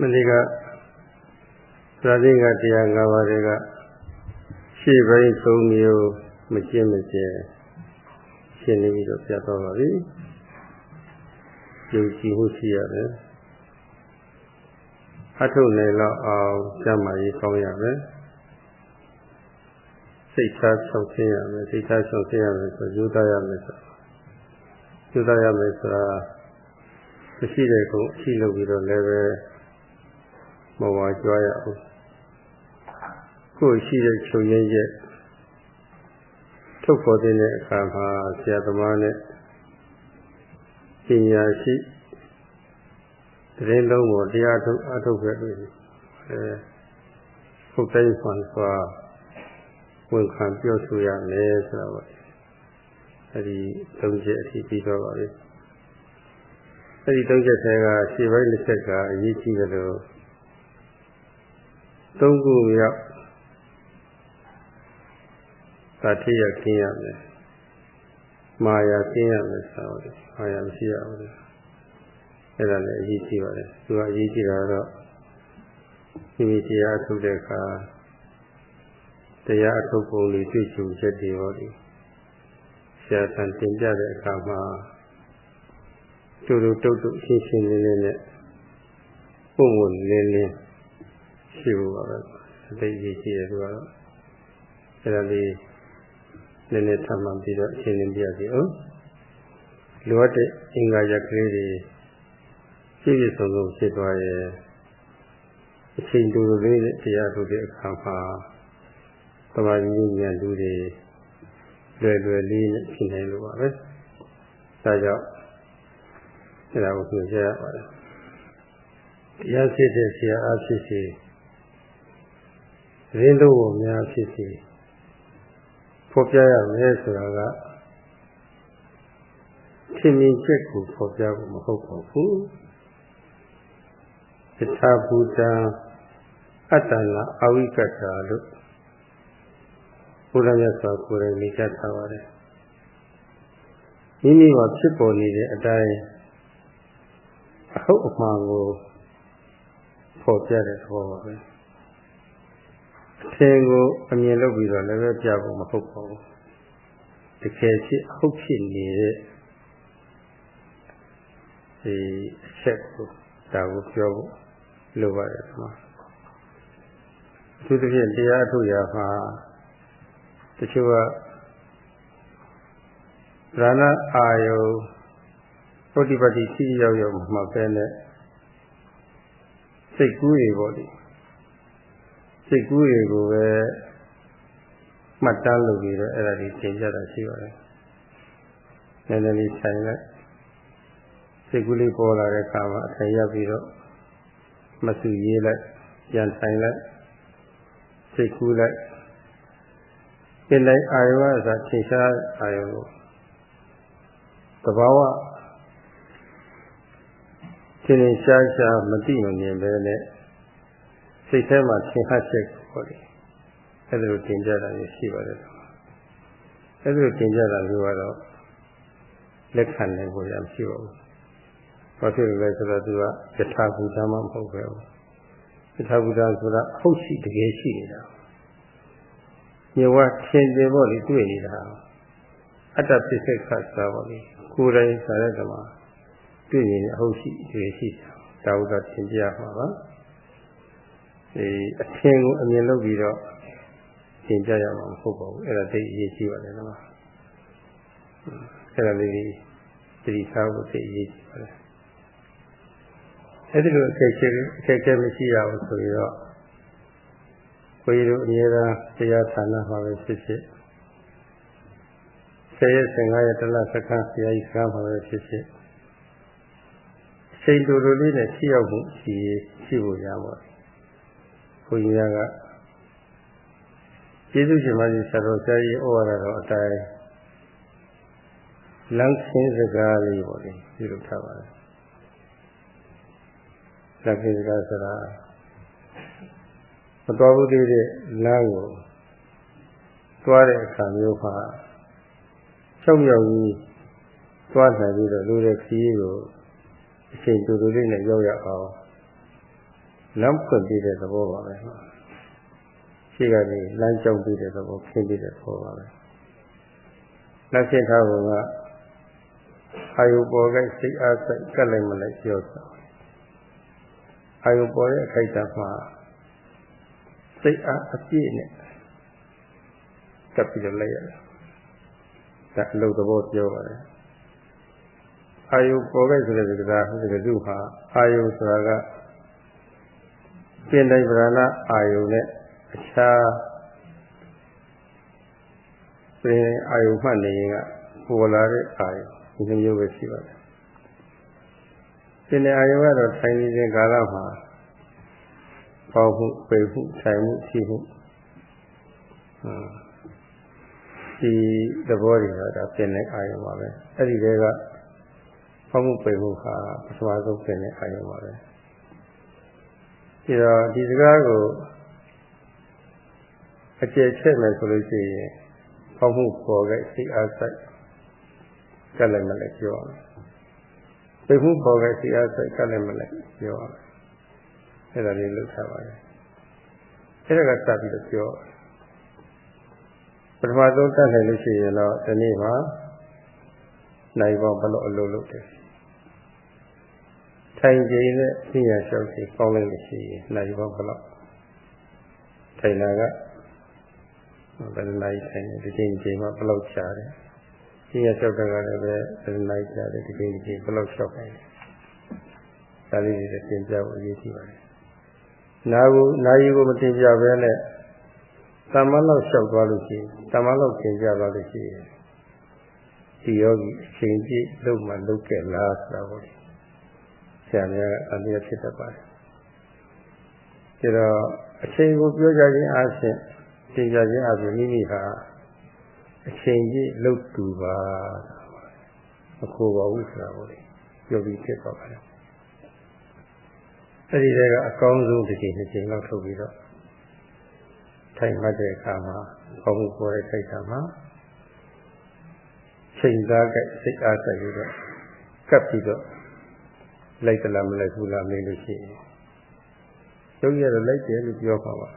မနေ့ကသာသင်္ကတရား၅ပါးတွေကရှေ့ပိုင်း၃မျိုးမကျင့်မကျဲရှင်းနေပြီးတော့ပြတ်သွားပါပြီယုံကြည်မှုရှိရတယ်အထုနိုင်တော့အောင်ကျမ်းမာရေးကောင်းရမယ်စိတ်ထားဆောင်ဆင်းရမယ်စိတ်ထားဆောင်ဆင်းရမယ်ဆိုယူသားရမယ်ဆိုယူသားရမယ်ဆိုတာမရှိတဲ့ကုန်အရှိလုပ်ပြီးတော့လည်းပဲ မဝါကြွားရအောင်ကိုယ်ရှိတဲ့ချုပ်ရင်းရဲ့ထုတ်ပေါ်တဲ့အခါမှာဆရာသမားနဲ့ပညာရှိတရင်လုံးကိုတရားထုတ်အထုတ်ခဲ့ပြီအဲဟုတ်တိုင်းမှန်စွာဝန်ခံပြောဆိုရမယ်ဆိုတာပေါ့အဲဒီသုံးချက်အထိပြီးတော့ပါပြီအဲဒီသုံးချက်တွေကရှေ့ပိုင်းတစ်ချက်ကအရေးကြီးတယ်လို့ သုံးခုရောက်သာတိရခင်းရမယ်မာယာခင်းရမယ်ဆိုတော့မာယာမရှိရဘူးအဲ့ဒါလည်းအရေးကြီးပါတယ်သူကအရေးကြီးတာတော့ဒီမိတရားထုတ်တဲ့အခါတရားအထုတ်ပုံလေးတွေ့ကြုံချက်တွေဟောဒီဆရာဆန်တင်ပြတဲ့အခါမှာတူတူတုတ်တုတ်ရှင်းရှင်းလင်းလင်းနဲ့ပုံပုံလင်းလင်း ရှိဖို့ပါပဲအသိကြီးရှိတယ်သူကတော့အဲ့ဒါလေးနည်းနည်းထပ်မှပြီးတော့ရှင်းလင်းပြရစီအောင်လိုအပ်တဲ့အင်္ဂါရက်ကလေးတွေပြည့်ပြည့်စုံစုံဖြစ်သွားရဲ့အချိန်တူတူလေးနဲ့တရားထုတ်တဲ့အခါမှာသမာဓိဉာဏ်တူတွေလွယ်လွယ်လေးနဲ့ဖြစ်နိုင်လို့ပါပဲဒါကြောင့်အဲဒါကိုပြောကြရပါတယ်တရားဖြစ်တဲ့ဆရာအားဖြစ်စီ ရင်းတို့ကိုများဖြစ်စီဖော်ပြရမယ်ဆိုတာကသင်မြင်ချက်ကိုဖော်ပြဖို့မဟုတ်ပါဘူးသစ္စာဘူတံအတ္တနာအဝိကတ္တာလို့ဘုရားမြတ်စွာကိုယ်တိုင်မိတ်ဆက်ထားပါတယ်မိမိမှာဖြစ်ပေါ်နေတဲ့အတိုင်းအဟုတ်အမှန်ကိုဖော်ပြတဲ့သဘောပါပဲ အထင်ကိုအမြင်လုပ်ပြီးတော့လည်းပဲပြဖို့မဟုတ်ပါဘူးတကယ်ဖြစ်အဟုတ်ဖြစ်နေတဲ့ဒီအချက်ကိုဒါကိုပြောဖို့လိုပါတယ်ဒီမှာအထူးသဖြင့်တရားထုတ်ရမှာတချို့ကရဏအာယုပုတ္တိပတ္တိရှိရောက်ရောက်မှပဲနဲ့စိတ်ကူးတွေပေါ့လေ စိတ်ကူးတွေကိုပဲမှတ်တမ်းလုပ်ပြီးတော့အဲ့ဒါတွေသင်ကြတာရှိပါတယ်နည်းနည်းလေးဆိုင်လိုက်စိတ်ကူးလေးပေါ်လာတဲ့အခါမှာအထိုင်ရပ်ပြီးတော့မဆူရေးလိုက်ပြန်ဆိုင်လိုက်စိတ်ကူးလိုက်ဒီလိုက်အာယဝဆိုထင်ရှားအာယဝသဘာဝသင်္င်ရှားရှားမသိမမြင်ပဲနဲ့ စိတ်ထဲမှာသင်ဟတ်ချက်ကိုလေအဲ့ဒါလိုသင်ကြတာရှိပါတယ်အဲ့ဒါလိုသင်ကြတာမျိုးကတော့လက်ခံနိုင်ဖို့ရမရှိပါဘူးဘာဖြစ်လို့လဲဆိုတော့သူကယထာဘူတမှမဟုတ်ပဲယထာဘူတဆိုတာဟုတ်ရှိတကယ်ရှိနေတာမြေဝထင်တယ်ပေါ့လေတွေ့နေတာအတ္တပစ္စက္ခသာပေါ့လေကိုယ်တိုင်ဆိုတဲ့ကမှာတွေ့ရင်အဟုတ်ရှိတကယ်ရှိတာဒါဥဒ္ဒသင်ပြပါပါ ဒီအထင်ကိုအမြင်လုပ်ပြီးတော့သင်ကြရမှာမဟုတ်ပါဘူးအဲ့ဒါသိအရေးကြီးပါတယ်နော်အဲ့ဒါလေးသတိထားဖို့သိအရေးကြီးပါတယ်အဲ့ဒီလိုအခက်အခဲအခက်အခဲမရှိရဘူးဆိုရင်တော့ဘုရားတို့အများအားတရားဌာနမှာပဲဖြစ်ဖြစ်ဆယ်ရက်15ရက်တလစခန်းဆရာကြီးစကားမှာပဲဖြစ်ဖြစ်အချိန်တူတူလေးနဲ့ရှိရောက်မှုရှိရှိဖို့ရပါဘူး ဘုရားကကျေးဇူးရှင်မကြီးဆရာတော်ဆရာကြီးဩဝါဒတော်အတိုင်းလမ်းခင်းစကားလေးပေါ့လေပြုလုပ်ထားပါတယ်လမ်းခင်းစကားဆိုတာမတော်ဘူးသေးတဲ့လမ်းကိုသွားတဲ့အခါမျိုးမှာချုပ်မြောက်ကြီးသွားနိုင်ပြီးတော့လူတဲ့ခရီးကိုအချိန်တူတူလေးနဲ့ရောက်ရအောင် လမ်းဖွင့်ပြီးတဲ့သဘောပါပဲရှိကနေလမ်းကြောင်းပြီးတဲ့သဘောခင်းပြီးတဲ့သဘောပါပဲလက်ဖြစ်ထားပုံကအာယုပေါ်ကစိတ်အားစိတ်ကပ်လိုက်မလိုက်ပြောတာအာယုပေါ်ရဲ့အခိုက်အတန့်မှာစိတ်အားအပြည့်နဲ့ကပ်ပြီးတော့လိုက်ရတယ်ဒါအလုပ်သဘောပြောပါတယ်အာယုပေါ်ခဲ့ဆိုတဲ့စကားဒီကစုဟာအာယုဆိုတာက ပြင်တိုင်းဗရဏအာယုနဲ့အခြားပြင်အာယုမှတ်နေရင်ကပေါ်လာတဲ့အာယုဒီမျိုးပဲရှိပါတယ်ပြင်တဲ့အာယုကတော့ထိုင်နေခြင်းကာလမှာပေါမှုပေမှုဆိုင်မှုရှိမှုဒီသဘောတွေကဒါပြင်တဲ့အာယုပါပဲအဲ့ဒီတွေကဖောက်မှုပိတ်မှုဟာပထမဆုံးပြင်တဲ့အာယုပါပဲ ဒီတော့ဒီစကားကိုအကျယ်ချက်မယ်ဆိုလို့ရှိရင်ဖောက်မှုပေါ်ခဲ့စိတ်အားစိုက်ကလည်းမလည်းပြောရမယ်ပိတ်မှုပေါ်ခဲ့စိတ်အားစိုက်ကလည်းမလည်းပြောရမယ်အဲ့ဒါလေးလုပ်ထားပါတယ်အဲ့ဒါကစပြီးတော့ပြောပထမဆုံးတတ်နိုင်လို့ရှိရင်တော့ဒီနေ့မှာနိုင်ပေါင်းဘလို့အလုပ်လုပ်တယ် ထိုင်ကြည့်နဲ့သိရလျှောက်စီကောင်းလိုက်လို့ရှိရင်နိုင်ပေါင်းဘလို့ထိုင်တာကဘယ်လိုထိုင်နေဒီချိန်ချိန်မှာဘလို့ချတယ်သိရလျှောက်တာကလည်းပဲဘယ်လိုချတယ်ဒီချိန်ချိန်ဘလို့လျှောက်တယ်ဒါလေးတွေသင်ပြဖို့အရေးကြီးပါတယ်နာကိုနာယီကိုမသင်ပြဘဲနဲ့တမန်လောက်လျှောက်သွားလို့ရှိရင်တမန်လောက်သင်ပြသွားလို့ရှိရင်ဒီယောဂီအချိန်ကြည့်လုံးမှလုတ်ခဲ့လားဆိုတာကို ဆရာများအမြဲဖြစ်တတ်ပါတယ်ဒါတော့အချိန်ကိုပြောကြခြင်းအပြင်သင်ကြခြင်းအပြင်မိမိဟာအချိန်ကြီးလုတ်တူပါမခိုးပါဘူးဆိုတာကိုပြောပြီးဖြစ်သွားပါတယ်အဲ့ဒီတဲကအကောင်းဆုံးတစ်ချိန်တစ်ချိန်လောက်ထုတ်ပြီးတော့ထိုင်မှတ်တဲ့အခါမှာဘောမှုပေါ်တဲ့ထိုက်တာမှာချိန်သားကစိတ်အားဆိုင်ပြီးတော့ကပ်ပြီးတော့ လိုက်တလားမလိုက်ဘူးလားမေးလို့ရှိရင်ရုပ်ရတော့လိုက်တယ်လို့ပြောပါပါ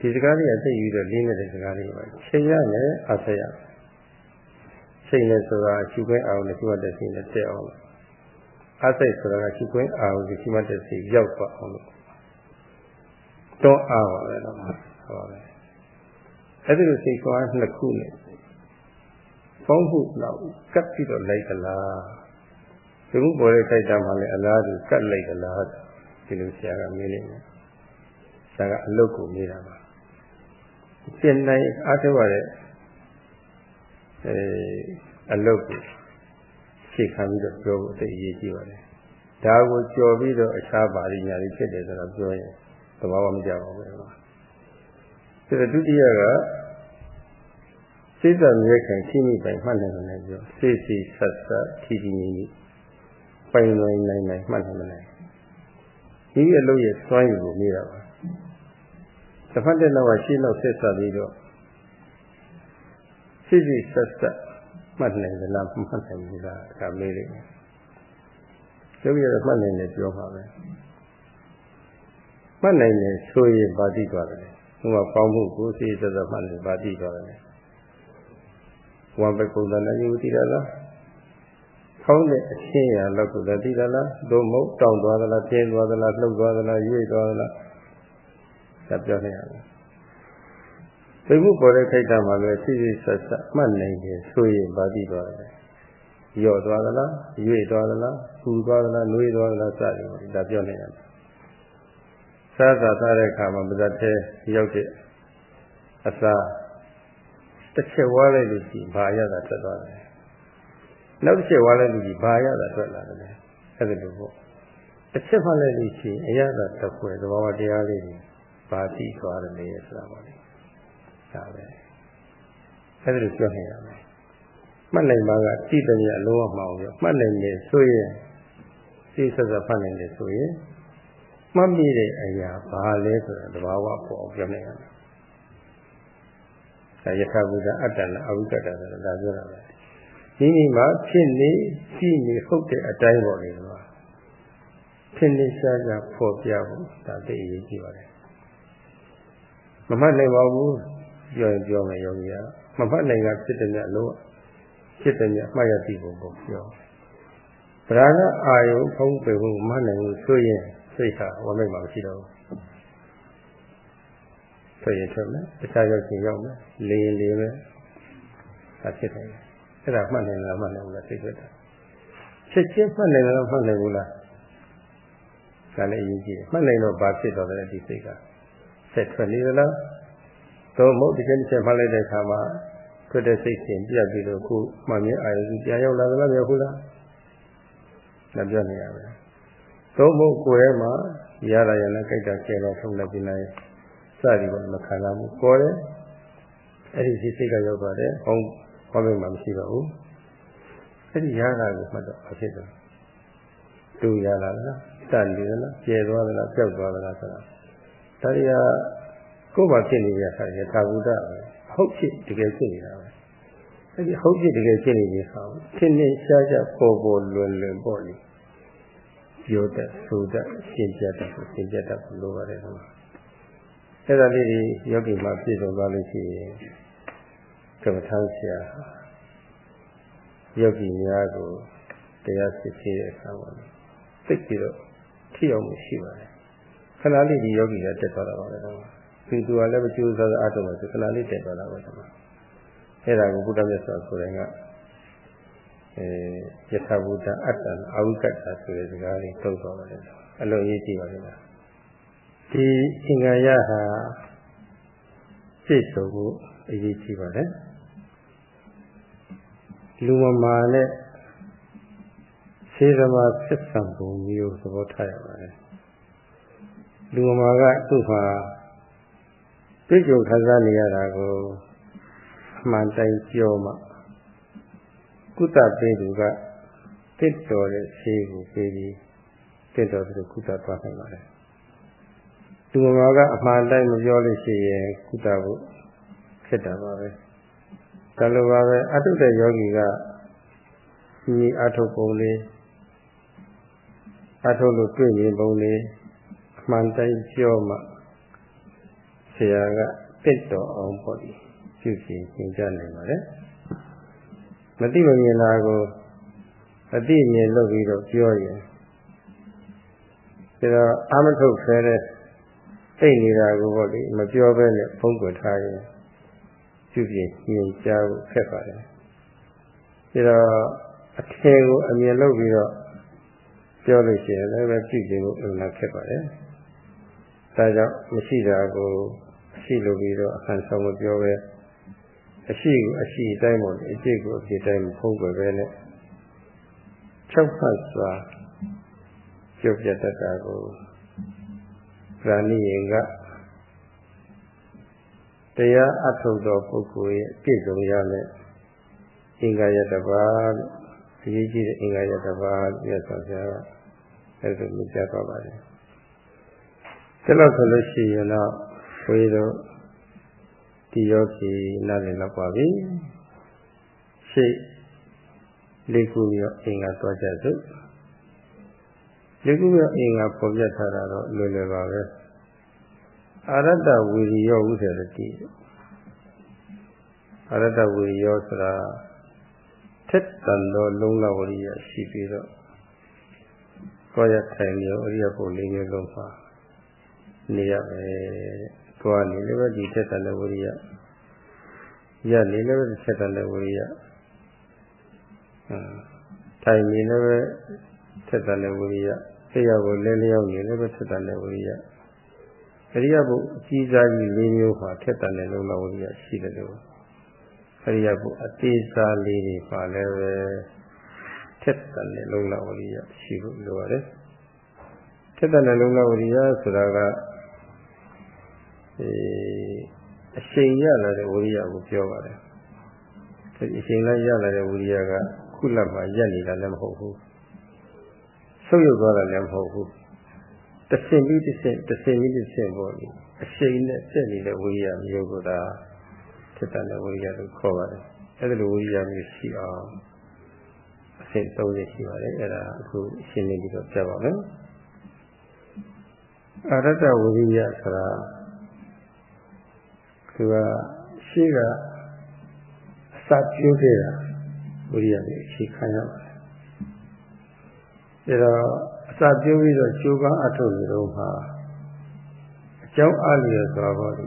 ဒီစကားလေးကသိပြီးတော့လင်းနေတဲ့စကားလေးပါချိန်ရမယ်အားဆက်ရမယ်ချိန်နဲ့ဆိုတာရှုခွင့်အောင်နဲ့ရှုမှတ်တဲ့စိတ်နဲ့တက်အောင်အားစိတ်ဆိုတာကရှုခွင့်အောင်ကိုရှုမှတ်တဲ့စိတ်ရောက်သွားအောင်လို့တွန်းအားပါပဲတော့ဟုတ်ပါပဲအဲ့ဒီလိုစိတ်ကွာနှစ်ခုနဲ့ပေါင်းဖို့တော့ကပ်ပြီးတော့လိုက်သလား ဒီခုပေါ်တဲ့ထိုက်တာမှလည်းအလားတူကတ်လိုက်သလားဒီလိုဆရာကမေးနေတယ်ဆရာကအလုတ်ကိုမေးတာပါပြင်နိုင်အားထုတ်ရတဲ့အဲအလုတ်ကိုရှေ့ခံပြီးတော့ပြောဖို့အသိအရေးကြီးပါတယ်ဒါကိုကြော်ပြီးတော့အခြားပါဠိညာတွေဖြစ်တယ်ဆိုတော့ပြောရင်သဘာဝမကြပါဘူးကွာဒါဒုတိယကစိတ်ဓာတ်မြဲခံရှိမိပိုင်မှတ်နိုင်တယ်ပြောစိတ်စီဆက်ဆက်ထီထီနေနေ ပိုင်နိုင်နိုင်နိုင်မှတ်နိုင်နိုင်ဒီအလုပ်ရဲ့စွမ်းရည်ကိုမြင်ရပါတစ်ဖက်တဲ့နောက်ကရှင်းတော့ဆက်ဆက်ပြီးတော့စိတ်စီဆက်ဆက်မှတ်နိုင်သလားမှတ်နိုင်ဘူးလားဒါမေးလိုက်ရုပ်ရမှတ်နိုင်တယ်ပြောပါပဲမှတ်နိုင်တယ်ဆိုရင်ဗာတိသွားတယ်။ဟိုမှာပေါင်းမှုကိုစိတ်သက်သက်မှတ်နေဗာတိသွားတယ်။ဝံပကုသနာယုတိရလား။ ခေါင်းနဲ့အချင်းရာလောက်ကိုသိရလား။သို့မဟုတ်တောင်းသွားသလား၊ပြင်းသွားသလား၊လှုပ်သွားသလား၊ရွေ့သွားသလား။ဒါပြောနေရမယ်။သိမှုပေါ်တဲ့ခိုက်တာမှာလည်းစိစိဆက်ဆက်မှတ်နိုင်တယ်ဆိုရင်ဗာတိသွားတယ်။ရော့သွားသလား၊ရွေ့သွားသလား၊ပူသွားသလား၊နှွေးသွားသလားစသည်ဒါပြောနေရတယ်စားစားစားတဲ့အခါမှာမဇတ်သေးရောက်တဲ့အစာတစ်ချက်ဝါလိုက်လို့ရှိဘာရတာထွက်သွားတယ် နောက်တစ်ချက်ဝါလိုက်လို့ရှိဘာရတာထွက်လာတယ်အဲ့ဒါလိုပေါ့တစ်ချက်မှလိုက်လို့ရှိအရသာတစ်ခွဲသဘာဝတရားလေးတွေဘာသိသွားတယ်လေဆိုတာပါလေဒါပဲအဲ့ဒါလိုပြောနေရမယ်မှတ်နိုင်ပါကကြည့်တယ်အလုံးဝမအောင်ရောမှတ်နိုင်တယ်ဆိုရင်စိတ်ဆက်ဆက်မှတ်နိုင်တယ်ဆိုရင်မှတ်မိတဲ့အရာဘာလဲဆိုတာတဘာဝပေါ်ပြောနေရတယ်။ဒါယထာဘုဒ္ဓအတ္တနဲ့အဝိကတ္တဆိုတာဒါပြောတာပဲ။ မိမိမှာဖြစ်နေရှိနေဟုတ်တဲ့အတိုင်းပေါ်နေတော့ထင်ထင်ရှားရှားဖော်ပြဖို့ဒါသိအရေးကြီးပါတယ်မမှတ်နိုင်ပါဘူးပြောရင်ပြောမယ်ယောဂီကမမှတ်နိုင်တာဖြစ်တယ်မြတ်လို့ဖြစ်တယ်မြတ်မှတ်ရသိဖို့ကိုပြောဗราဏအာယုဖုံးပေဖို့မမှတ်နိုင်ဘူးဆိုရင်စိတ်ဟာဝမိတ်မှာမရှိတော့ဘူးဆိုရင်ထွက်မယ်တခြားရောက်ချင်းရောက်မယ်လေရင်လေမယ်ဒါဖြစ်တယ် အဲ့ဒါမှတ်နိုင်လားမှတ်နိုင်ဘူးလားသိကြတာချက်ချင်းမှတ်နိုင်လားမှတ်နိုင်ဘူးလားဒါလည်းအရေးကြီးတယ်မှတ်နိုင်တော့ဘာဖြစ်တော့လဲဒီစိတ်ကဆက်ထွက်နေသလားတော့မဟုတ်ဒီကနေ့ချက်မှတ်လိုက်တဲ့အခါမှာထွက်တဲ့စိတ်ရှင်ပြတ်ပြီးတော့ခုမှမြင်အာရုံကြီးပြန်ရောက်လာသလားမရောက်ဘူးလားလက်ပြောနေရပဲတော့မဟုတ်ကိုယ်ထဲမှာရတာရလည်းကြိုက်တာကျဲတော့ထုံလိုက်ပြီးနိုင်စသည်ပေါ်မခံလာဘူးကိုယ်တယ်အဲ့ဒီစိတ်ကရောက်သွားတယ်ဟော င်းဟောင်းမှာမရှိတော့ဘူးအဲ့ဒီရတာကိုမှတ်တော့အဖြစ်တော့တူရလာလားတန်နေလားကျဲသွားသလားပျောက်သွားသလားဆိုတာဒါတွေကကိုယ်မှာဖြစ်နေတဲ့အခါကျသာဝုဒ္ဒပဲဟုတ်ဖြစ်တကယ်ဖြစ်နေတာပဲအဲ့ဒီဟုတ်ဖြစ်တကယ်ဖြစ်နေတဲ့အခါသင်္နေရှားရှားပေါ်ပေါ်လွယ်လွယ်ပေါ့လေပြောတတ်ဆိုတတ်ရှင်းပြတတ်ရှင်းပြတတ်လို့ပါတယ်ကွာအဲ့ဒါလေးတွေယောဂီမှာပြည့်စုံသွားလို့ရှိရင် ကမ္မထာဆရာယောဂီများကိုတရားစစ်ဆေးတဲ့အခါမှာသိပြီးတော့ထိအောင်မှုရှိပါတယ်ခဏလေးဒီယောဂီကတက်သွားတာပါပဲကွာသူသူကလည်းမကြိုးစားအားထုတ်မှဆိုခဏလေးတက်သွားတာပဲကွာအဲ့ဒါကိုဘုရားမြတ်စွာဘုရားကအဲယထာဘုဒ္ဓအတ္တအာဝိကတ္တဆိုတဲ့စကားလေးထုတ်သွားပါတယ်အလုံးရေးကြည့်ပါလိမ့်မယ်ဒီအင်္ဂါရဟာစိတ်ဆုံးကိုအရေးကြီးပါတယ် လူမမာနဲ့စေသမာဆက်ဆံပုံမျိုးသဘောထားရပါတယ်လူမမာကသူ့မှာတွေ့ကြုံခံစားနေရတာကိုအမှန်တိုင်းပြောမှကုသပေးသူကတစ်တော်တဲ့ခြေကိုပေးပြီးတစ်တော်သူကုသသွားနိုင်ပါတယ်။လူမာကအမှန်တိုင်းမပြောလို့ရှိရင်ကုသဖို့ဖြစ်တာပါပဲ။ ဒါလိုပါပဲအတုတဲ့ယောဂီကဒီအထုပ်ပုံလေးအထုပ်လို့တွေ့ရင်ပုံလေးအမှန်တိုင်းပြောမှဆရာကတစ်တော်အောင်ပေါ့ဒီပြုပြင်သင်ကြားနိုင်ပါတယ်မသိမမြင်တာကိုအသိမြင်လုပ်ပြီးတော့ပြောရင်ဒါတော့အာမထုတ်ဖဲတဲ့အိတ်နေတာကိုပေါ့လေမပြောဘဲနဲ့ဖုံးကွယ်ထားရင် ပြုပြင်သင်ကြားဖို့ခက်ပါတယ်ဒါတော့အထင်ကိုအမြင်လုပ်ပြီးတော့ပြောလို့ရှိရင်လည်းပဲပြုပြင်ဖို့အမှန်ခက်ပါတယ်ဒါကြောင့်မရှိတာကိုရှိလို့ပြီးတော့အခန်းဆောင်မပြောပဲအရှိကိုအရှိတိုင်းပေါ့အရှိကိုအရှိတိုင်းမဖုံးကွယ်ပဲနဲ့ချုပ်ဖတ်စွာပြုတ်ပြတတ်တာကိုဗာဏိယင်က တရားအထုတ်သောပုဂ္ဂိုလ်ရဲ့ပြည့်စုံရမယ်အင်္ဂါရတပါးအရေးကြီးတဲ့အင်္ဂါရတပါးပြည့်စုံကြတာအဲ့ဒါမြင်ကြပါပါတယ်ဒါလို့ဆိုလို့ရှိရင်တော့ဘုရားတို့ဒီယောဂီနားလည်တော့ပါပြီရှေ့လေးခုရောအင်္ဂါသွားကြစို့လေးခုရောအင်္ဂါပေါ်ပြထားတာတော့လွယ်လွယ်ပါပဲ အရတ္တဝီရိယောဥစ္စာတိအရတ္တဝီရိယောဆိုတာထက်တန်သောလုံးလဝရိယရှိပြီးတော့ကိုယ်ရထိုင်မျိုးအရိယဘုလေးမျိုးလုံးပါနေရမယ်သွားနေလည်းပဲဒီထက်တန်တဲ့ဝိရိယရနေလည်းပဲဒီထက်တန်တဲ့ဝိရိယထိုင်နေလည်းပဲထက်တန်တဲ့ဝိရိယသိရကိုလဲလျောက်နေလည်းပဲထက်တန်တဲ့ဝိရိယ အရိယဘုအကြီးစားကြီးလေးမျိုးဟာထက်တန်တဲ့လုံးလုံးဝိရိယရှိတယ်လို့အရိယဘုအသေးစားလေးတွေပါလည်းပဲထက်တန်တဲ့လုံးလုံးဝိရိယရှိဖို့လိုရတယ်ထက်တန်တဲ့လုံးလုံးဝိရိယဆိုတာကအချိန်ရလာတဲ့ဝိရိယကိုပြောပါတယ်။ဒီအချိန်လိုက်ရလာတဲ့ဝိရိယကခုလက်မှာရက်နေတာလည်းမဟုတ်ဘူး။ဆုပ်ယုပ်သွားတာလည်းမဟုတ်ဘူး။ တစ်ဆင့်ပြီးတစ်ဆင့်တစ်ဆင့်ပြီးတစ်ဆင့်ပေါ့လေ။အချိန်နဲ့တက်နေတဲ့ဝိရိယမျိုးကသာဖြစ်တဲ့ဝိရိယလို့ခေါ်ပါတယ်။အဲဒီလိုဝိရိယမျိုးရှိအောင်အဆင့်၃ဆင့်ရှိပါတယ်။အဲဒါအခုရှင်းနေပြီးတော့ပြပါမယ်။အရတ္တဝိရိယဆိုတာသူကရှိကအစပြုခဲ့တာဝိရိယကိုအခြေခံရပါတယ်ဒါတော့အ စပြုပြီးတော့ကျိုးပန်းအထုတ်နေတော့မှာအကြောင်းအလျော်စွာပေါ့ဒီ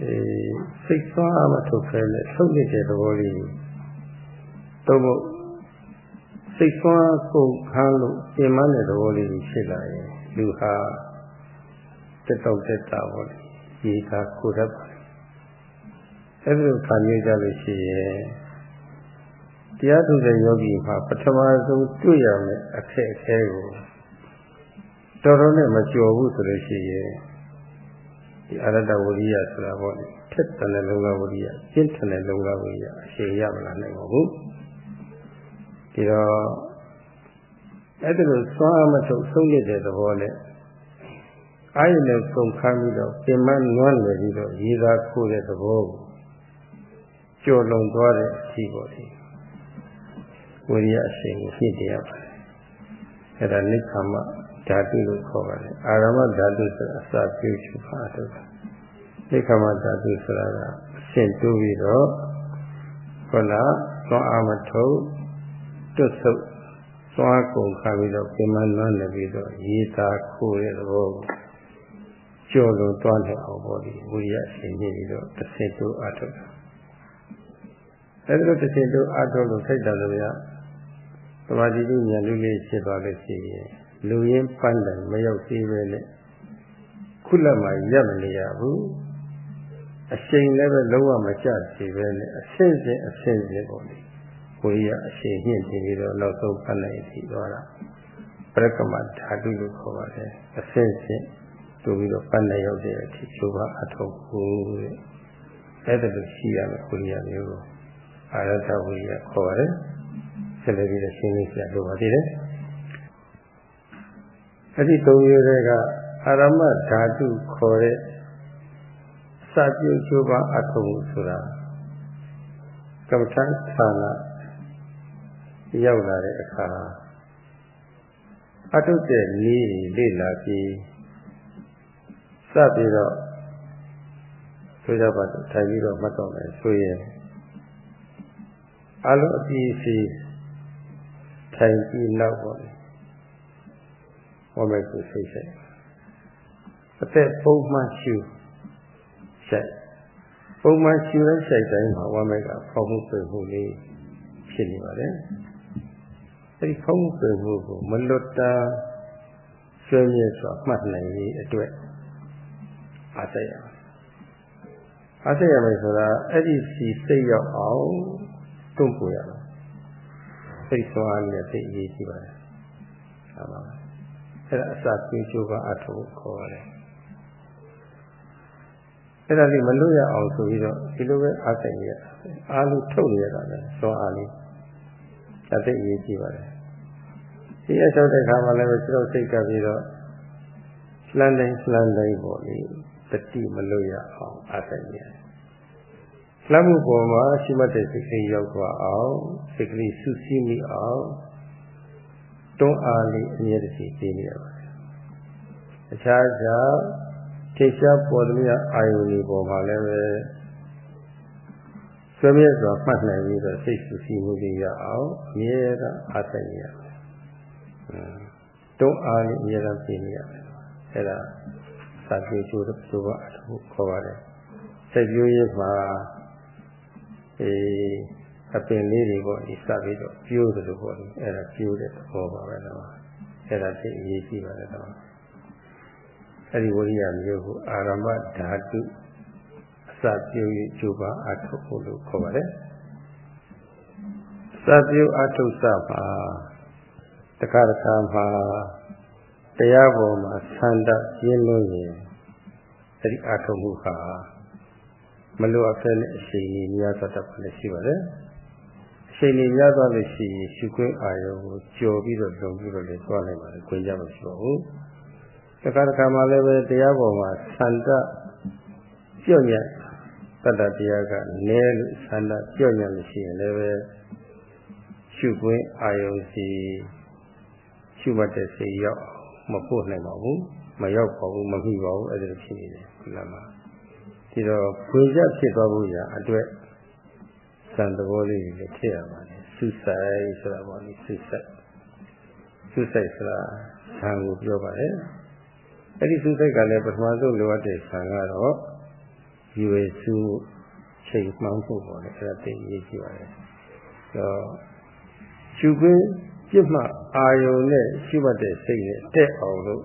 အဲစိတ်ဆွမ်းမထုတ်ခဲနဲ့ထုတ်နေတဲ့သဘောလေးတော့မို့စိတ်ဆွမ်းကုန်ခန်းလို့ပြင်မတဲ့သဘောလေးဖြစ်လာရင်လူဟာတက်တော့တက်တာပေါ့လေဒီကကိုတတ်ပါအဲ့ဒီခံရကြလို့ရှိရင် တရားထုတဲ့ယောဂီမှာပထမဆုံးတွေ့ရမယ့်အခက်အခဲကိုတော်တော်နဲ့မကြော်ဘူးဆိုလို့ရှိရင်ဒီအရတ္တဝိရိယဆိုတာပေါ့လေထက်တဲ့လုံလဝိရိယကျင့်တဲ့လုံလဝိရိယအရှိရမလာနိုင်ပါဘူးဒီတော့အဲ့ဒါလိုစွမ်းအမထုတ်ဆုံးနေတဲ့သဘောနဲ့အာရုံနဲ့ကုန်ခန်းပြီးတော့ပြင်မနွမ်းနေပြီးတော့ရေသာခိုးတဲ့သဘောကိုကျော်လွန်သွားတဲ့အထိပေါ့ဒီ ဝိရိယအရှင်ကိုဖြည့်တရပါတယ်အဲ့ဒါနိခမဓာတုလို့ခေါ်ပါတယ်အာရမဓာတုဆိုတာအစာပြုချုပ်ပါတော့နိခမဓာတုဆိုတာကအရှင်တိုးပြီးတော့ခုနသောအာမထုတွတ်ဆုပ်သွားကုန်ခါပြီးတော့ပြင်မနွမ်းနေပြီးတော့ရေသာခိုးတဲ့သဘောကိုကျော်လွန်သွားတဲ့အောင်ပေါ့ဒီဝိရိယအရှင်ကြီးပြီးတော့တစ်ဆင့်တိုးအထုတ်တာအဲဒီလိုတစ်ဆင့်တိုးအထုတ်လို့ထိုက်တယ်လို့ရ သမာဓိဉာဏ်လူလေးဖြစ်သွားလို့ရှိရင်လူရင်းပန်းတယ်မရောက်သေးပဲနဲ့ခုလက်မှရပ်မနေရဘူးအချိန်လည်းပဲလုံးဝမကျသေးပဲနဲ့အဆင့်ဆင့်အဆင့်ဆင့်ပေါ့လေဝိရိယအရှိန်မြင့်ပြီးတော့နောက်ဆုံးဖတ်နိုင်ပြီသွားတာပရကမဓာတုလို့ခေါ်ပါတယ်အဆင့်ဆင့်တူပြီးတော့ပတ်နိုင်ရောက်တဲ့အထိကျိုးပါအထောက်ဖို့တဲ့အဲ့ဒါလိုရှိရမယ်ဝိရိယမျိုးကိုအာရတဝိရိယခေါ်ပါတယ် ဆက်လက်ပြီးတော့ရှင်းလင်းပြလိုပါသေးတယ်အဲ့ဒီသုံးမျိုးတွေကအာရမဓာတုခေါ်တဲ့စပြုကျိုးပါအထောက်ဖို့ဆိုတာကမ္မထဌာနရောက်လာတဲ့အခါအထုတ်တဲ့နည်းလေ့လာပြီးစပြီးတော့ဆိုကြပါတော့ထိုင်ပြီးတော့မှတ်တော့မယ်ဆိုရင်အလုံးအပြည့်စီ ထိုင်ပြီးနောက်ပေါ့လေဝမ်းမဲ့ကိုစိတ်ဆိုင်အသက်ပုံမှန်ရှူဆိုင်ပုံမှန်ရှူတဲ့ဆိုင်တိုင်းမှာဝမ်းမဲ့ကဖောက်မှုပြမှုလေးဖြစ်နေပါတယ်အဲဒီဖုံးပင်မှုကိုမလွတ်တာဆွေးမြဲစွာမှတ်နိုင်ရေးအတွက်အားစိတ်ရအားစိတ်ရမယ်ဆိုတာအဲ့ဒီစီစိတ်ရောက်အောင်တွန့်ပေါ်ရတာ စိတ်ဆွမ်းအားနဲ့စိတ်အရေးကြီးပါတယ်ဟုတ်ပါဘူးအဲ့ဒါအစာပြေချိုးကအထုခေါ်ရတယ်အဲ့ဒါလေးမလွတ်ရအောင်ဆိုပြီးတော့ဒီလိုပဲအားစိတ်ရအားလို့ထုတ်နေရတာပဲဆွမ်းအားလေးဒါသိအရေးကြီးပါတယ်ဒီအဆောက်တဲ့ခါမှာလည်းကျွန်တော်စိတ်ကပ်ပြီးတော့လှမ်းတိုင်းလှမ်းတိုင်းပေါ့လေတတိမလို့ရအောင်အားဆိုင်ရတယ် လှမ်းမှုပေါ်မှာရှိမှတ်တဲ့စိတ်ကလေးရောက်သွားအောင်စိတ်ကလေးစုစည်းမိအောင်တွန်းအားလေးအမြဲတစေပေးနေရပါတယ်အခြားခြားထိရှားပေါ်သမျှအာယုန်ဒီပေါ်မှာလည်းပဲဆွေးမြဲစွာမှတ်နိုင်ပြီးတော့စိတ်ဆူဆီးမှုတွေရအောင်အမြဲတမ်းအားဆိုင်ရမယ်။တုံးအားနဲ့အမြဲတမ်းပြင်နေရမယ်။အဲဒါစာပြေချိုးတော့ဆိုပါအထုခေါ်ပါတယ်။စိတ်ပြိုးရေးမှာ အေးအပင်လေးတွေပေါ့ဒီစပြီးတော့ပြိုးတယ်လို့ပေါ့လေ။အဲဒါပြိုးတဲ့သဘောပါပဲတော့။အဲဒါသိအရေးကြီးပါတယ်တော့။အဲဒီဝိရိယမျိုးကိုအာရမဓာတုစပြု၍ကျိုးပါအထုပ်ဖို့လို့ခေါ်ပါတယ်။စပြုအထုပ်စပါတခါတခါမှာတရားပေါ်မှာဆန္ဒပြင်းလို့ရင်အဲဒီအထုပ်မှုဟာ မလိုအပ်တဲ့အရှိန်ကြီးများစွာတတ်ပါလေရှိပါတယ်။အရှိန်ကြီးများသွားလို့ရှိရင်ရှုခွင့်အာရုံကိုကြော်ပြီးတော့လုံပြီးတော့လည်းသွားနိုင်ပါတယ်။ခွင့်ကြမရှိပါဘူး။တခါတခါမှလည်းပဲတရားပေါ်မှာဆန္ဒပြော့ညက်တတ္တတရားကနဲလို့ဆန္ဒပြော့ညံ့လို့ရှိရင်လည်းပဲရှုခွင့်အာယုံစီရှုမှတ်တဲ့စိတ်ရောက်မပို့နိုင်ပါဘူးမရောက်ပါဘူးမမိပါဘူးအဲ့ဒါဖြစ်နေတယ်ခုနမှာ ဒီတော့ဖွေကြဖြစ်သွားဖို့ရာအတွက်စံသဘောလေးတွေလည်းဖြစ်ရပါတယ်ဆုဆိုင်ဆိုတာပေါ့လေဆုဆိုင်ဆုဆိုင်ဆိုတာဆံကိုပြောပါတယ်အဲ့ဒီဆုဆိုင်ကလည်းပထမဆုံးလိုအပ်တဲ့ဆံကတော့ရွေစုချိန်မှန်းဖို့ပေါ့လေအဲ့ဒါသိရေးကြည့်ပါတယ်ဆိုတော့ရှုခွင့်ပြစ်မှအာယုံနဲ့ရှုမှတ်တဲ့စိတ်နဲ့တက်အောင်လို့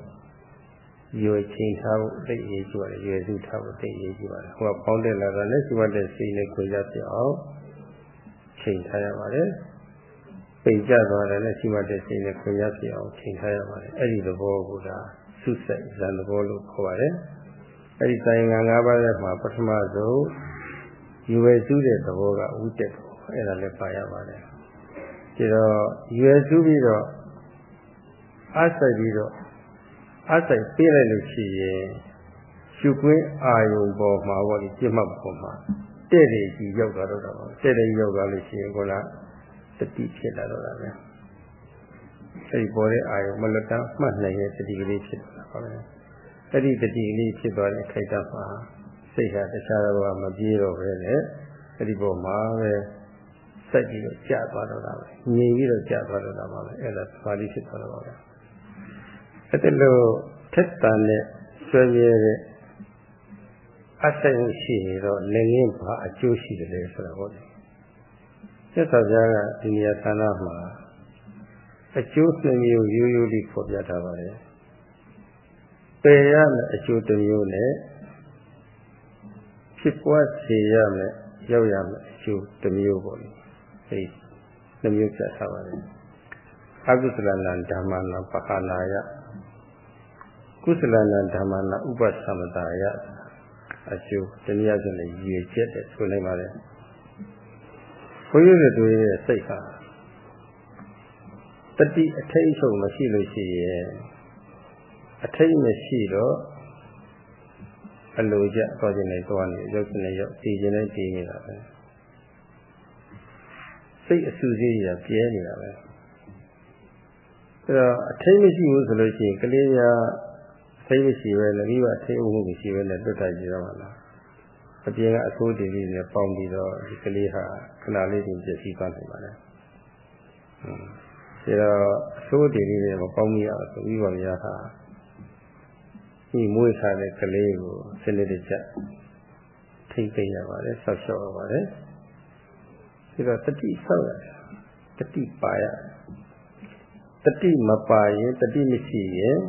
ရွေချိန်ထားဖို့သိရေးကြည့်ပါတယ်ရွေစုထားဖို့သိရေးကြည့်ပါတယ်ဟိုကပေါင်းတက်လာတာနဲ့ရှုမှတ်တဲ့စိတ်နဲ့ခွေရပြအောင်ချိန်ထားရပါတယ်ပိန်ကြသွားတယ်နဲ့ရှုမှတ်တဲ့စိတ်နဲ့ခွေရပြအောင်ချိန်ထားရပါတယ်အဲ့ဒီသဘောကဆုစိတ်ဇန်သဘောလို့ခေါ်ပါတယ်အဲ့ဒီဆိုင်ငံ၅ပါးထဲမှာပထမဆုံးရွယ်စုတဲ့သဘောကဝိတက်အဲ့ဒါလည်းပါရပါတယ်ဒီတော့ရွယ်စုပြီးတော့အားဆိုင်ပြီးတော့ အားဆိုင်ပေးလိုက်လို့ရှိရင်ရှုခွင်းအာယုံပေါ်မှာပေါ့ဒီပြတ်မှတ်ပေါ်မှာတဲ့တယ်ကြီးရောက်သွားတော့တာပါတဲ့တယ်ရောက်သွားလို့ရှိရင်ကောလားတတိဖြစ်လာတော့တာပဲအဲဒီပေါ်တဲ့အာယုံမလွတ်တမ်းမှတ်နိုင်တဲ့တတိကလေးဖြစ်သွားတာပါပဲအဲ့ဒီတတိကလေးဖြစ်သွားတဲ့ခိုက်တာမှာစိတ်ဟာတခြားတော့မပြေတော့ပဲလေအဲ့ဒီပေါ်မှာပဲစိုက်ပြီးတော့ကြာသွားတော့တာပဲငြိမ်ပြီးတော့ကြာသွားတော့တာပါပဲအဲ့ဒါပါဠိဖြစ်သွားတော့ပါပဲ အဲ့ဒါလို့ထက်တန်တဲ့ဆွဲမြဲတဲ့အဆိုင်မှုရှိနေတော့လည်းငင်းပါအကျိုးရှိတယ်လေဆိုတာဟုတ်တယ်သက်သာပြားကဒီနေရာဌာနမှာအကျိုးနှမျိုးရိုးရိုးလေးဖော်ပြထားပါတယ်ပယ်ရမယ်အကျိုးတစ်မျိုးနဲ့ဖြစ်ပွားစေရမယ်ရောက်ရမယ်အကျိုးတစ်မျိုးပေါ့လေအဲဒီနှမျိုးပြထားပါတယ်အကုသလနာဓမ္မနာပဟာနာယ ကုသလနာဓမ္မနာဥပသမတာယအကျိုးတနည်းအားဖြင့်လည်းရည်ချက်တဲ့ဆိုနိုင်ပါတယ်ဘုန်းကြီးတို့ရဲ့စိတ်ဟာတတိအထိတ်အဆုံးမရှိလို့ရှိရင်အထိတ်မရှိတော့အလိုကျသွားခြင်းနဲ့သွားနေရုပ်ခြင်းနဲ့ရောက်တည်ခြင်းနဲ့တည်နေတာပဲစိတ်အဆူစီးရပြဲနေတာပဲအဲတော့အထိတ်မရှိဘူးဆိုလို့ရှိရင်ကလေးများ အထိတ်မရှိပဲလည်းပြီးတော့အထိတ်အမှုမရှိပဲနဲ့တွတ်တိုက်ကြတော့မှာလားအပြင်ကအဆိုးတည်ပြီးနဲ့ပေါင်းပြီးတော့ဒီကလေးဟာခဏလေးတင်ပြည့်စည်သွားနိုင်ပါလေဟွန်းဒါတော့အဆိုးတည်ပြီးနဲ့မပေါင်းမိရအောင်ဆိုပြီးပါဗျာဟာဒီမွေးထားတဲ့ကလေးကိုစနစ်တကျထိတ်သိရပါတယ်ဆောက်ရှောက်ရပါတယ်ဒါတော့တတိဆောက်ရတယ်တတိပါရတတိမပါရင်တတိမရှိရင်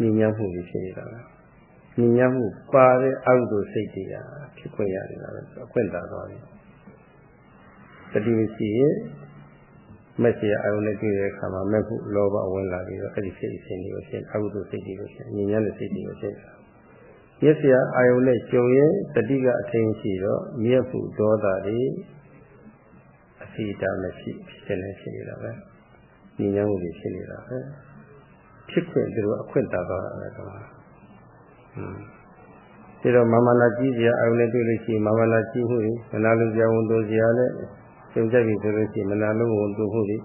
ဉာဏ်များမှုဖြစ်နေတာလားဉာဏ်များမှုပါတဲ့အကုသိုလ်စိတ်တွေကဖြစ်ခွင့်ရနေတာပဲအခွင့်တာသွားပြီတတိမရှိရင်မက်စီအာယုန်နဲ့တွေ့တဲ့အခါမှာမက်ဖို့လောဘဝင်လာပြီးတော့အဲ့ဒီစိတ်အစဉ်တွေကိုဖြစ်အကုသိုလ်စိတ်တွေကိုဖြစ်ဉာဏ်များတဲ့စိတ်တွေကိုဖြစ်တာမျက်စိအာယုန်နဲ့ကြုံရင်တတိကအထင်ရှိတော့မျက်ဖို့ဒေါသတွေအစီတာမရှိဖြစ်နေဖြစ်နေတာပဲဉာဏ်ဉာဏ်မှုတွေဖြစ်နေတာပဲ ဖြစ်ခွင့်သူတို့အခွင့်တာသွားတာပဲကွာอืมဒီတော့မမနာကြည့်စရာအာယုန်နဲ့တွေ့လို့ရှိရင်မမနာကြည့်မှုတွေမနာလို့ကြောင်းဝန်တို့စရာနဲ့ကျုံကြပြီဆိုလို့ရှိရင်မနာလို့ဝန်တို့မှုတွေ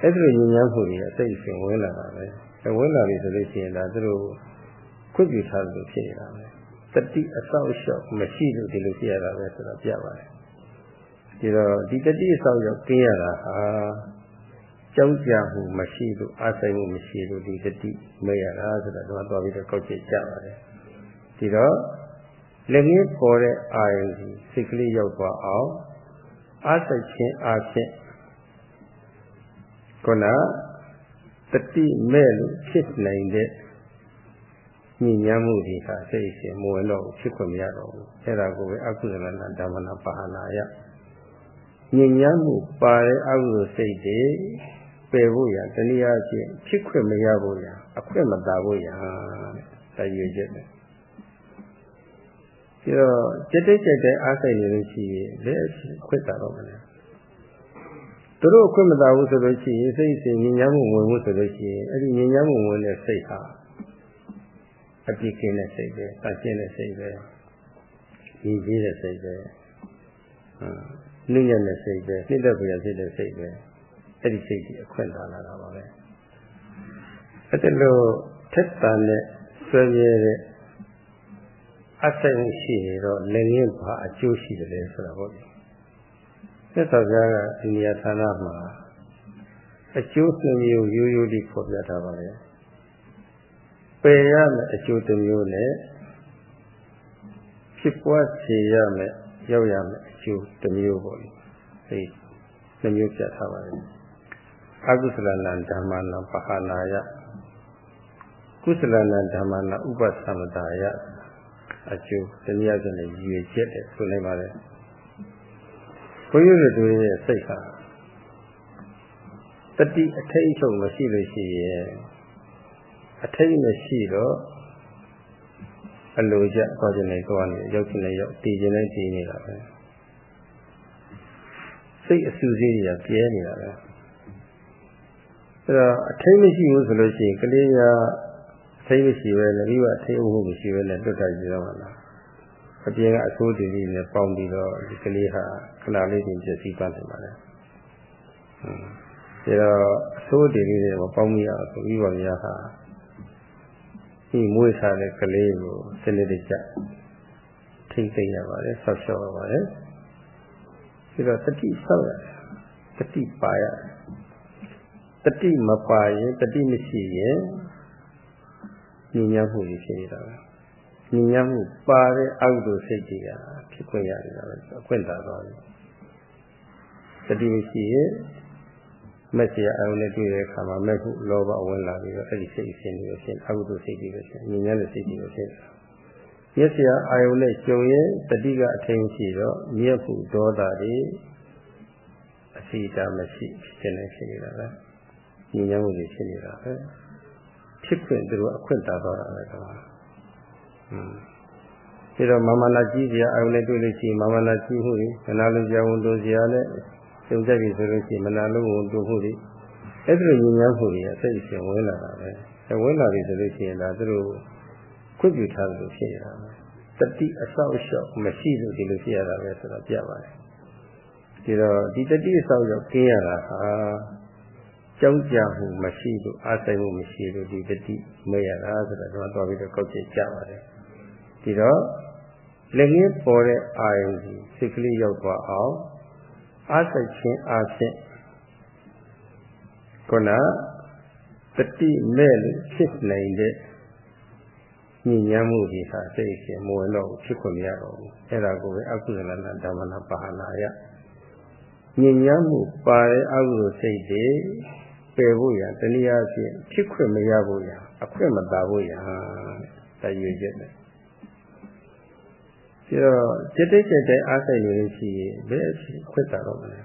အဲ့ဒီလိုညဉ့်ညမ်းမှုတွေအသိအစဉ်ဝင်လာတာပဲဝင်လာပြီဆိုလို့ရှိရင်ဒါသူတို့ခွင့်ပြုထားလို့ဖြစ်နေတာပဲတတိအဆောက်အရှောက်မရှိလို့ဒီလိုဖြစ်ရတာပဲဆိုတော့ပြပါတယ်ဒီတော့ဒီတတိအဆောက်အရှောက်ကင်းရတာဟာ ကြောက်ကြမှုမရှိလို့အာဆိုင်မှုမရှိလို့ဒီတတိမရတာဆိုတော့တော့သွားပြီးတော့ကောက်ချက်ကြပါတယ်ဒီတော့လက်ငင်းပေါ်တဲ့အာယုံကြီးစိတ်ကလေးရောက်သွားအောင်အားစိတ်ခြင်းအားဖြင့်ခုနတတိမဲ့လို့ဖြစ်နိုင်တဲ့ညဉ့်ညမ်းမှုတွေဟာစိတ်ရှင်မဝင်တော့ဖြစ်ခွင့်မရတော့ဘူးအဲ့ဒါကိုပဲအကုသလနာဓမ္မနာပါဟနာယညဉ့်ညမ်းမှုပါတဲ့အကုသိုလ်စိတ်တွေ ပယ်ဖို့ရတနည်းအားဖြင့်ဖြစ်ခွင့်မရဖို့ရအခွင့်မတာဖို့ရတဲ့ရွေချက်တယ်ပြီးတော့ကြက်တိတ်ကြက်တဲ့အားစိတ်နေလို့ရှိရင်လက်ခွင့်တာတော့မလဲသူတို့အခွင့်မတာဘူးဆိုလို့ရှိရင်စိတ်စဉ်ညဉ့်ညမ်းမှုဝင်မှုဆိုလို့ရှိရင်အဲ့ဒီညဉ့်ညမ်းမှုဝင်တဲ့စိတ်ဟာအပြစ်ကင်းတဲ့စိတ်ပဲတန့်ရှင်းတဲ့စိတ်ပဲညီကြီးတဲ့စိတ်ပဲနှိမ့်ရတဲ့စိတ်ပဲနှိမ့်တဲ့ပြရဖြစ်တဲ့စိတ်ပဲ အဲ့ဒီစိတ်ကြီးအခွင့်တာလာတာပါပဲအဲ့ဒါလို့ထက်တန်တဲ့ဆွဲမြဲတဲ့အဆိုင်ရှိနေတော့လည်းငင်းဘာအကျိုးရှိတယ်လဲဆိုတာပေါ့ဒီသက်တော်ပြားကဒီနေရာဌာနမှာအကျိုးနှမျိုးရိုးရိုးလေးဖော်ပြထားပါတယ်ပယ်ရမယ်အကျိုးတစ်မျိုးနဲ့ဖြစ်ပွားစေရမယ်ရောက်ရမယ်အကျိုးတစ်မျိုးပေါ့လေအဲဒီနှမျိုးပြထားပါတယ် အကုသလနံဓမ္မနာပဟာနာယကုသလနာဓမ္မနာဥပသမတာယအကျိုးတနည်းအားဖြင့်ရည်ရွယ်ချက်တဲ့ဆိုနေပါတယ်ဘုန်းကြီးတို့ရဲ့စိတ်ဟာတတိအထိတ်အချုပ်မရှိလို့ရှိရင်အထိတ်မရှိတော့အလိုကျသွားခြင်းနဲ့သွားနေရောက်ခြင်းနဲ့ရောက်တည်ခြင်းနဲ့တည်နေတာပဲစိတ်အဆူစေးတွေကပြဲနေတာပဲ အဲတော့အထိတ်မရှိဘူးဆိုလို့ရှိရင်ကလေးကအထိတ်မရှိပဲလည်းပြီးတော့အထိတ်အမှုမရှိပဲနဲ့တွတ်ထားကြရမှာလားအပြင်ကအဆိုးတည်လေးနဲ့ပေါင်းပြီးတော့ဒီကလေးဟာခဏလေးတင်ပြည့်စည်သွားနိုင်ပါလေဟွန်းဒါတော့အဆိုးတည်လေးတွေမပေါင်းမိရဆိုပြီးပါများဟာဒီမွေးစားတဲ့ကလေးကိုစနစ်တကျထိမ့်သိမ့်ရပါတယ်ဆောက်ရှောက်ရပါတယ်ပြီးတော့တတိဆောက်ရတယ်တတိပါရတယ် တတိမပါရင်တတိမရှိရင်ညဉ့်ညမ်းမှုကြီးဖြစ်နေတာပဲညဉ့်ညမ်းမှုပါတဲ့အကုသိုလ်စိတ်တွေကဖြစ်ခွင့်ရနေတာပဲအခွင့်သာသွားပြီတတိမရှိရင်မက်စီအယုံနဲ့တွေ့တဲ့အခါမှာမက်ခုလောဘဝင်လာပြီးတော့အဲ့ဒီစိတ်အစဉ်တွေဖြစ်အကုသိုလ်စိတ်တွေဖြစ်ညဉ့်ညမ်းတဲ့စိတ်တွေဖြစ်မျက်စိအယုံနဲ့ကြုံရင်တတိကအထင်ရှိတော့မျက်ခုဒေါသတွေအစီတာမရှိဖြစ်နေဖြစ်နေတာပဲ ညဉ့်ညမ်းမှုတွေဖြစ်နေတာပဲဖြစ်ခွင့်သူတို့အခွင့်တာတော့တာပဲကွာဟွန်းဒီတော့မာမနာကြီးစရာအယုံနဲ့တွေ့လို့ရှိရင်မာမနာကြီးမှုတွေခဏလုံးကြောင်တို့စရာနဲ့ကျုံတက်ပြီဆိုလို့ရှိရင်မနာလုံးဝန်တို့မှုတွေအဲ့ဒီလိုညဉ့်ညမ်းမှုတွေအစိတ်အရှင်ဝင်လာတာပဲအဲဝင်လာပြီဆိုလို့ရှိရင်ဒါသူတို့ခွင့်ပြုထားလို့ဖြစ်ရတာပဲတတိအဆောက်အအုံမရှိလို့ဒီလိုဖြစ်ရတာပဲဆိုတော့ပြပါတယ်ဒီတော့ဒီတတိအဆောက်အအုံကျင်းရတာဟာ ကြောက်ကြမှုမရှိလို့အားဆိုင်မှုမရှိလို့ဒီတတိမဲ့ရတာဆိုတော့ကျွန်တော်တော်ပြီးတော့ကောက်ချက်ကြပါတယ်ဒီတော့လက်ငင်းပေါ်တဲ့အာယုံကြီးစိတ်ကလေးရောက်သွားအောင်အားဆိုင်ခြင်းအားဖြင့်ခုနတတိမဲ့လို့ဖြစ်နိုင်တဲ့ညဉ့်ညမ်းမှုဒီဟာစိတ်ရှင်မဝင်တော့ဖြစ်ခွင့်မရတော့ဘူးအဲ့ဒါကိုပဲအကုသလနာဓမ္မနာပါဟနာယညဉ့်ညမ်းမှုပါတဲ့အကုသိုလ်စိတ်တွေ ပယ်ဖို့ရတနည်းအားဖြင့်ဖြစ်ခွင့်မရဖို့ရအခွင့်မသာဖို့ရတာရွေချက်တယ်ပြီးတော့จิตတိတ်တဲ့အားဆိုင်နေလို့ရှိရင်ဘယ်ခွင့်သာတော့မလဲ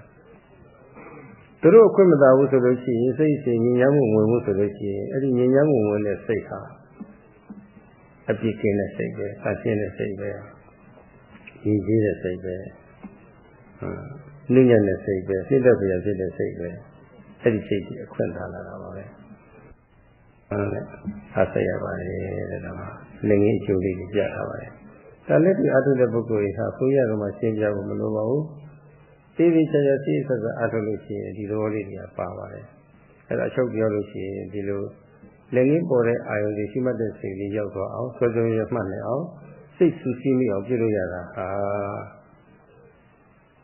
သူတို့အခွင့်မသာဘူးဆိုလို့ရှိရင်စိတ်စဉ်ညဉ့်ညမ်းမှုဝင်မှုဆိုလို့ရှိရင်အဲ့ဒီညဉ့်ညမ်းမှုဝင်တဲ့စိတ်ဟာအပြစ်ကင်းတဲ့စိတ်ပဲအပြင်းတဲ့စိတ်ပဲရည်ကြီးတဲ့စိတ်ပဲဟုတ်ညဉ့်ညမ်းတဲ့စိတ်ပဲစိတ်သက်ပြရဖြစ်တဲ့စိတ်ပဲ အဲ့ဒီစိတ်ကြီးအခွင့်သာလာတာပါပဲဟုတ်တယ်အားဆက်ရပါတယ်တဲ့ဒါမှလင်ကြီးအကျိုးလေးကိုပြထားပါတယ်ဒါလည်းဒီအထုတဲ့ပုဂ္ဂိုလ်တွေဟာကိုရကမှရှင်းပြဖို့မလိုပါဘူးသိသိချာချာသိဆက်ဆက်အထုလို့ရှိရင်ဒီသဘောလေးတွေကပါပါတယ်အဲ့ဒါအချုပ်ပြောလို့ရှိရင်ဒီလိုလက်ငင်းပေါ်တဲ့အာယုံတွေရှိမှတ်တဲ့စိတ်လေးရောက်သွားအောင်ဆွေးဆွေးရမှတ်နေအောင်စိတ်ဆူဆီးမိအောင်ပြုလို့ရတာဟာ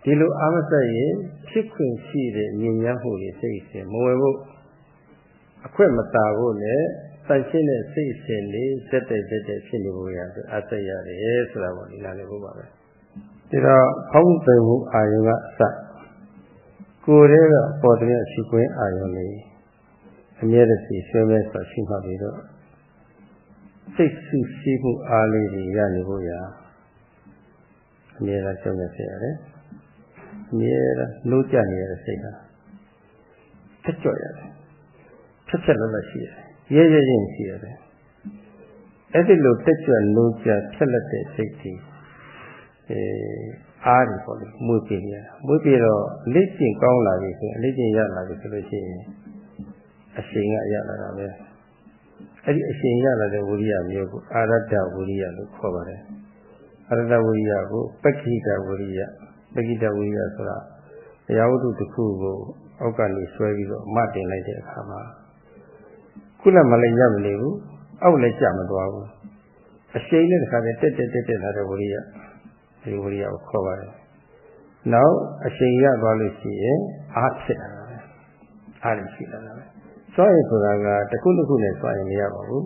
ဒီလိုအာမဆက်ရင်ဖြစ်ခွင့်ရှိတဲ့ဉာဏ်ရမှုတွေစိတ်ရှင်မဝင်ဖို့အခွင့်မတာဖို့နဲ့တန်ရှင်းတဲ့စိတ်ရှင်လေးစက်တဲ့စက်တဲ့ဖြစ်နေဖို့ရဆိုအဆက်ရတယ်ဆိုတာပေါ့ဒီလားလေဘုရားပဲဒီတော့ဖောင်းပင်မှုအာယုံကအစကိုယ်တည်းကပေါ်တဲ့ရှိခွင့်အာယုံလေးအမြဲတည်းဆွေးမဲဆိုရှိမှပြီးတော့စိတ်ဆူဆီးမှုအားလေးတွေရနေဖို့ရအမြဲတမ်းရှုံးနေစေရတယ်အ မြဲတမ်းလို့ကြနေရတဲ့စိတ်ဟာတက်ကြွရတယ်ဖြတ်ဖြတ်လို့လည်းရှိရတယ်ရဲရဲရင်ရှိရတယ်အဲ့ဒီလိုတက်ကြွလို့ကြဖြတ်လက်တဲ့စိတ်ကြီးအဲအားတွေပေါ့လေမွေးပြေရမွေးပြေတော့လက်ကျင့်ကောင်းလာပြီဆိုရင်လက်ကျင့်ရလာပြီဆိုလို့ရှိရင်အရှင်ကရလာတာပဲအဲ့ဒီအရှင်ရလာတဲ့ဝိရိယမျိုးကိုအာရတ္တဝိရိယလို့ခေါ်ပါတယ်အာရတ္တဝိရိယကိုပက္ခိတဝိရိယ ပက္ခိတဝိရိယဆိုတာတရားဝတ္ထုတစ်ခုကိုအောက်ကနေဆွဲပြီးတော့မတင်လိုက်တဲ့အခါမှာခုလည်းမလည်းရမနေဘူးအောက်လည်းကြမသွားဘူးအရှိန်နဲ့တခါတည်းတက်တက်တက်တက်လာတဲ့ဝိရိယဒီဝိရိယကိုခေါ်ပါတယ်နောက်အရှိန်ရသွားလို့ရှိရင်အားဖြစ်လာတာပဲအားရရှိလာတာပဲစွန့်ရင်ဆိုတာကတခုတစ်ခုနဲ့စွန့်ရင်မရပါဘူး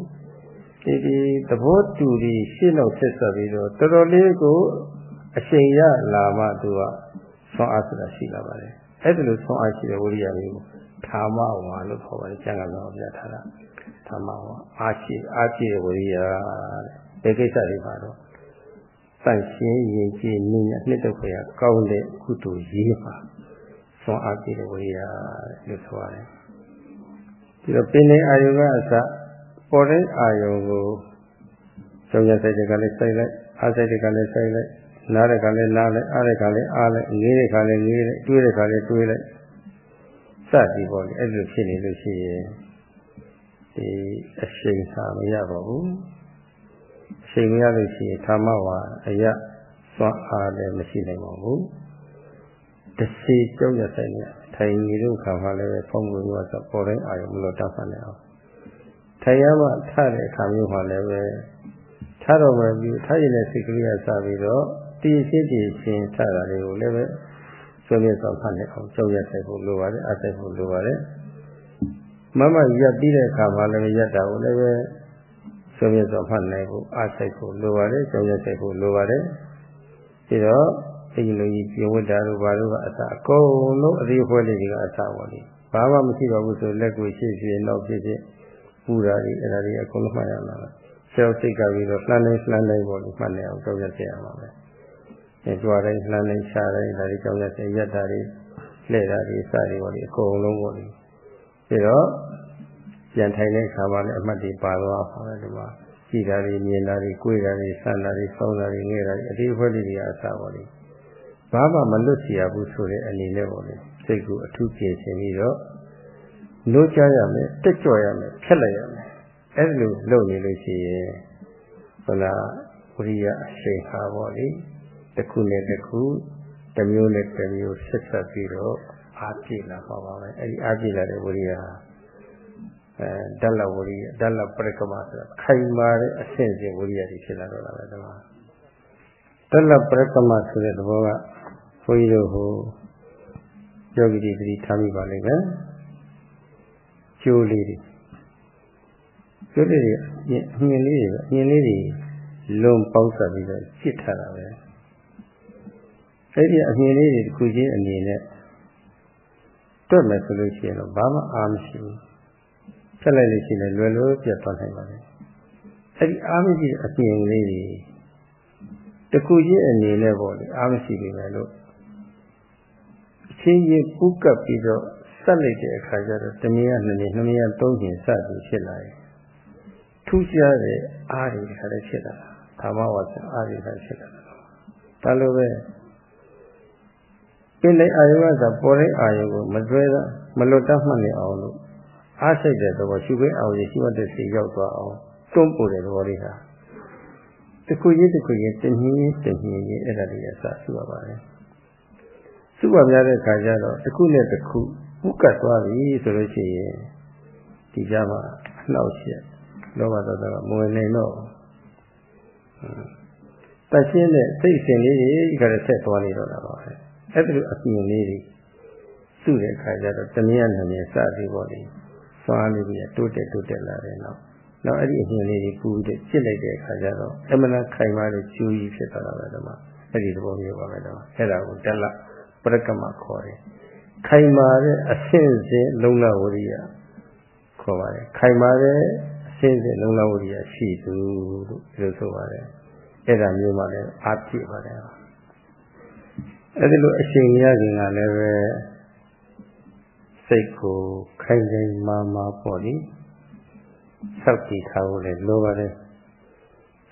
ဒီဒီသဘောတူပြီးရှင်းတော့ဆက်ဆက်ပြီးတော့တော်တော်လေးကို အရှိန်ရလာမှသူကဆွမ်းအားဆိုတာရှိလာပါတယ်အဲ့ဒါလိုဆွမ်းအားရှိတဲ့ဝိရိယလေးကိုဓမ္မဝါလို့ခေါ်ပါတယ်ကျန်ကတော့ပြထားတာဓမ္မဝါအားရှိအားရှိတဲ့ဝိရိယတဲ့ဒီကိစ္စတွေပါတော့တန့်ရှင်းရင်ကြည်နည်းနဲ့နှစ်တော့ခွေရကောင်းတဲ့ကုသိုလ်ရေးပါဆွမ်းအားရှိတဲ့ဝိရိယလို့ဆိုရတယ်ဒီတော့ပင်နေအာယုကအစပေါ်တဲ့အာယုကိုကျောင်းရစိတ်တွေကလည်းစိုက်လိုက်အားစိတ်တွေကလည်းစိုက်လိုက် နားတဲ့ကလည်းနားလိုက်အားတဲ့ကလည်းအားလိုက်ငေးတဲ့ကလည်းငေးလိုက်တွေးတဲ့ကလည်းတွေးလိုက်စသည်ပေါ့လေအဲ့လိုဖြစ်နေလို့ရှိရင်ဒီအရှိန်စာမရပါဘူးအရှိန်မရလို့ရှိရင်ဓမ္မဝါအရသွန်အားလည်းမရှိနိုင်ပါဘူးတစီကြောက်ရဆိုင်နေထိုင်နေလို့ခါမှလည်းပဲဖုံးကွယ်ရောဆိုပေါ်တိုင်းအာရုံမလို့တောက်ဖတ်နေအောင်ထိုင်ရမှထတဲ့အခါမျိုးမှလည်းပဲထားတော့မှပြီးထားရတဲ့စိတ်ကလေးကစပြီးတော့ တည်ရှိတည်ရှင်ထတာတွေကိုလည်းပဲဆွေးနွေးဆောင်ဖတ်နေအောင်ကြောက်ရဆိုင်ဖို့လိုပါတယ်အဆိုင်ဖို့လိုပါတယ်မမရက်ပြီးတဲ့အခါမှလည်းရက်တာကိုလည်းပဲဆွေးနွေးဆောင်ဖတ်နိုင်ဖို့အဆိုင်ဖို့လိုပါတယ်ကြောက်ရဆိုင်ဖို့လိုပါတယ်ပြီးတော့အဲဒီလိုကြီးပြင်ဝတ်တာတို့ဘာလို့ကအစအကုန်လုံးအသေးဖွဲလေးတွေကအစပါလေဘာမှမရှိတော့ဘူးဆိုလက်ကိုရှေ့ရှေ့နောက်ဖြစ်ဖြစ်ပူတာတွေအဲ့ဒါတွေအကုန်လုံးမှတ်ရမှာဆယ်စိတ်ကပြီးတော့လှမ်းနေလှမ်းနေပေါ့လေမှတ်နေအောင်ကြောက်ရစေရမှာပဲ အဲကြွားတိုင်းလှမ်းနေရှားတိုင်းဒါတွေကြောက်ရစေရက်တာတွေလှဲ့တာတွေစတွေပေါ့လေအကုန်လုံးပေါ့လေပြီးတော့ပြန်ထိုင်တဲ့အခါမှာလည်းအမှတ်တွေပါသွားပါပဲဒီမှာကြည်တာတွေမြင်တာတွေကိုယ်တာတွေဆန္ဒတွေစောင်းတာတွေငဲ့တာတွေအသေးအဖွဲလေးတွေအစားပေါ့လေဘာမှမလွတ်เสียဘူးဆိုတဲ့အနေနဲ့ပေါ့လေစိတ်ကိုအထူးပြင်ဆင်ပြီးတော့လို့ကြရမယ်တက်ကြွရမယ်ဖြတ်လိုက်ရမယ်အဲ့လိုလုပ်နေလို့ရှိရင်ဟလာဝိရိယအရှိန်ဟာပေါ့လေ တစ်ခုနဲ့တစ်ခုတစ်မျိုးနဲ့တစ်မျိုးဆက်ဆက်ပြီးတော့အားပြည့်လာပါပါပဲအဲ့ဒီအားပြည့်လာတဲ့ဝိရိယဟာအဲဓာတ်လဝိရိယဓာတ်လပရကမဆိုတာခိုင်မာတဲ့အဆင့်စဉ်ဝိရိယတွေဖြစ်လာတော့တာပဲဒီမှာဓာတ်လပရကမဆိုတဲ့သဘောကဘုန်းကြီးတို့ဟိုယောဂီတွေသတိထားမိပါလိမ့်မယ်ကျိုးလေးတွေကျိုးလေးတွေအမြင်လေးတွေအမြင်လေးတွေလုံးပေါင်းစပ်ပြီးတော့จิตထားတာပဲ အဲ့ဒီအမြင်လေးတွေတစ်ခုချင်းအနေနဲ့တွက်မယ်ဆိုလို့ရှိရင်တော့ဘာမှအားမရှိဘူးဖြတ်လိုက်လို့ရှိရင်လွယ်လွယ်ပြတ်သွားနိုင်ပါတယ်အဲ့ဒီအားမရှိတဲ့အမြင်လေးတွေတစ်ခုချင်းအနေနဲ့ပေါ့လေအားမရှိပြီလေလို့အချင်းချင်းပူးကပ်ပြီးတော့ဆက်လိုက်တဲ့အခါကျတော့တနည်းနှစ်နည်းနှစ်နည်းသုံးကျင်စသည်ဖြစ်လာတယ်ထူးခြားတဲ့အားတွေခါလည်းဖြစ်လာတာဓမ္မဝါစာအားတွေခါဖြစ်လာတာဒါလိုပဲ ပင်တဲ့အာယုကဆိုပေါ်တဲ့အာယုကိုမတွဲတာမလွတ်တတ်မှတ်နေအောင်လို့အားစိတ်တဲ့သဘောရှုခွင့်အောင်ရရှိမှတဲ့စီရောက်သွားအောင်တွန်းပို့တဲ့သဘောလေးဟာတခုချင်းတခုချင်းတနည်းတနည်းအဲ့ဒါတွေအစရှိပါပါတယ်စုပါများတဲ့ခါကျတော့တစ်ခုနဲ့တစ်ခုဥက္ကတ်သွားပြီဆိုလို့ရှိရင်ဒီကြမှာအနှောက်အယှက်လောဘဒေါသကမဝင်နိုင်တော့တရှင်းတဲ့စိတ်ရှင်လေးကြီးကလည်းဆက်သွားနေတော့တာပါပဲ အဲ့ဒါလိုအပြင်လေးတွေစုတဲ့အခါကျတော့တနည်းနဲ့နေစသည်ပေါ့လေသွားလေးပြီးတိုးတက်တိုးတက်လာတယ်နော်နောက်အဲ့ဒီအပြင်လေးတွေပူပြီးစစ်လိုက်တဲ့အခါကျတော့အမှန်ခိုင်မာတဲ့ကျိုးကြီးဖြစ်သွားတာပဲဒီမှာအဲ့ဒီသဘောမျိုးပါပဲတော့အဲ့ဒါကိုတက်လာပရကမခေါ်တယ်ခိုင်မာတဲ့အဆင့်စဉ်လုံလဝရိယခေါ်ပါတယ်ခိုင်မာတဲ့အဆင့်စဉ်လုံလဝရိယရှိသူလို့ပြောဆိုပါတယ်အဲ့ဒါမျိုးမှလည်းအားပြည့်ပါတယ် အဲ့ဒီလိုအချိန်ရခြင်းကလည်းပဲစိတ်ကိုခိုင်ခိုင်မာမာပေါ့လေစောက်တည်ထားဖို့လည်းလိုပါတယ်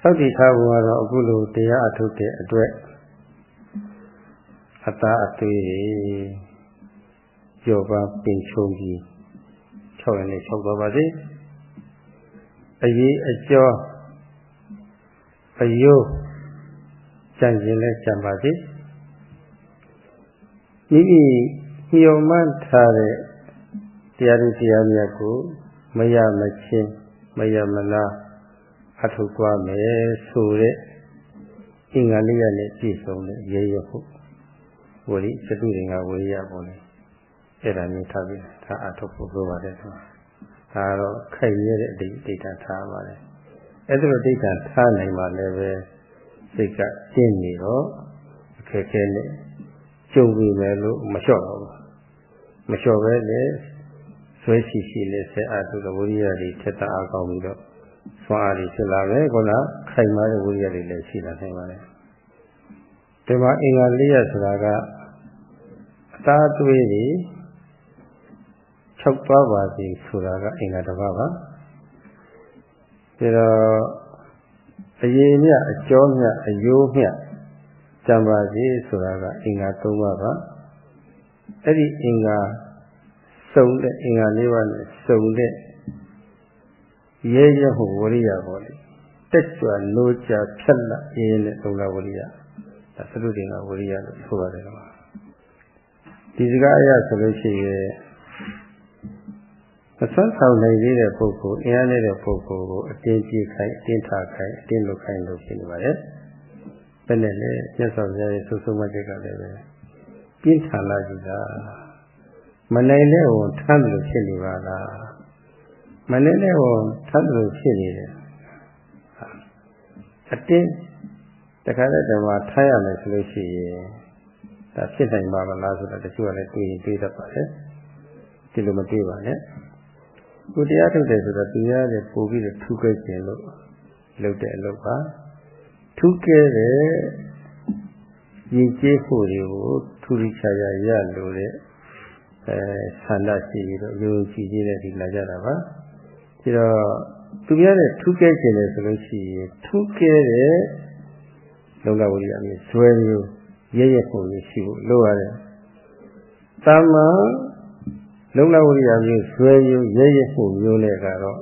စောက်တည်ထားဖို့ကတော့အခုလိုတရားအထုတ်တဲ့အတွက်အသားအသွေးကြော်ပါပင်ချုံပြီး၆ရက်နဲ့၆သွားပါစေအရေးအကျော်အယိုးကြံကျင်လဲကြံပါစေ မိမိညှော်မှန်းထားတဲ့တရားတွေတရားမြတ်ကိုမရမချင်းမရမလားအထုသွားမယ်ဆိုတဲ့အင်္ဂါလေးရနဲ့ပြည့်စုံတဲ့ရေရဖို့ဝိရိသတုရင်ကဝိရိယပေါ်လေအဲ့ဒါမျိုးထားပြီးဒါအထုဖို့လိုပါတယ်ဆိုဒါတော့ခိုက်ရတဲ့အတိတ်ဒိဋ္ဌထားပါတယ်အဲ့ဒါလိုဒိဋ္ဌထားနိုင်မှလည်းပဲစိတ်ကကျင့်နေတော့အခက်ခဲနဲ့ ကြုံပြီမယ်လို့မလျှော့တော့ဘူးမလျှော့ပဲလေဆွဲရှိရှိနဲ့ဆက်အားထုတ်တဲ့ဝိရိယတွေထက်တာအကောင်းပြီးတော့ဆွမ်းအားတွေဖြစ်လာမယ်ခုနခိုင်မာတဲ့ဝိရိယတွေလည်းရှိလာနိုင်ပါတယ်ဒီမှာအင်္ဂါ၄ရပ်ဆိုတာကအသားသွေးတွေချုပ်သွားပါစေဆိုတာကအင်္ဂါတစ်ပါးပါဒါတော့အရေးမြအကျော်မြအယိုးမြ ကြံပါစေဆိုတာကအင်္ဂါ၃ပါးပါအဲ့ဒီအင်္ဂါစုံတဲ့အင်္ဂါ၄ပါးနဲ့စုံတဲ့ရဲရဲဟုဝရိယပေါ်လေတက်ကြွလို့ကြဖြတ်လက်ရင်းနဲ့သုံးလာဝရိယဒါသရုပ်တင်ကဝရိယလို့ဆိုပါတယ်ကွာဒီစကားအရဆိုလို့ရှိရင်မဆွမ်းဆောင်နိုင်သေးတဲ့ပုဂ္ဂိုလ်အင်းအားနေတဲ့ပုဂ္ဂိုလ်ကိုအတင်းပြေးခိုင်းအတင်းထားခိုင်းအတင်းလုပ်ခိုင်းလို့ဖြစ်နေပါတယ် ဘယ်နဲ့လဲမြတ်စွာဘုရားရဲ့ဆုဆုံးမချက်ကလည်းပဲပြင်းထန်လာကြည့်တာမနိုင်တဲ့ဟောထမ်းလို့ဖြစ်နေပါလားမနိုင်တဲ့ဟောထမ်းလို့ဖြစ်နေတယ်အတင်းတခါတည်းတည်းမှာထားရမယ်ဆိုလို့ရှိရင်ဒါဖြစ်နိုင်ပါမလားဆိုတာတချို့ကလည်းတွေးတွေးတတ်ပါတယ်ဒီလိုမတွေးပါနဲ့ကိုတရားထုတ်တယ်ဆိုတော့သူရတဲ့ပို့ပြီးတော့ထူးခဲ့ခြင်းလို့လုပ်တဲ့အလုပ်ပါ ထူးခဲ့တဲ့ရည်ကျေးမှုတွေကိုထူးထူးခြားခြားရလို့တဲ့အဲဆန္ဒရှိပြီးတော့ယုံကြည်ခြင်းနဲ့ဒီလာကြတာပါဒီတော့သူရတဲ့ထူးခဲ့ခြင်းလေဆိုလို့ရှိရင်ထူးခဲ့တဲ့လုံလဝိရိယမျိုးဇွဲမျိုးရရမှုမျိုးရှိဖို့လိုရတယ်။သမ္မာလုံလဝိရိယမျိုးဇွဲမျိုးရရမှုမျိုးနဲ့ကတော့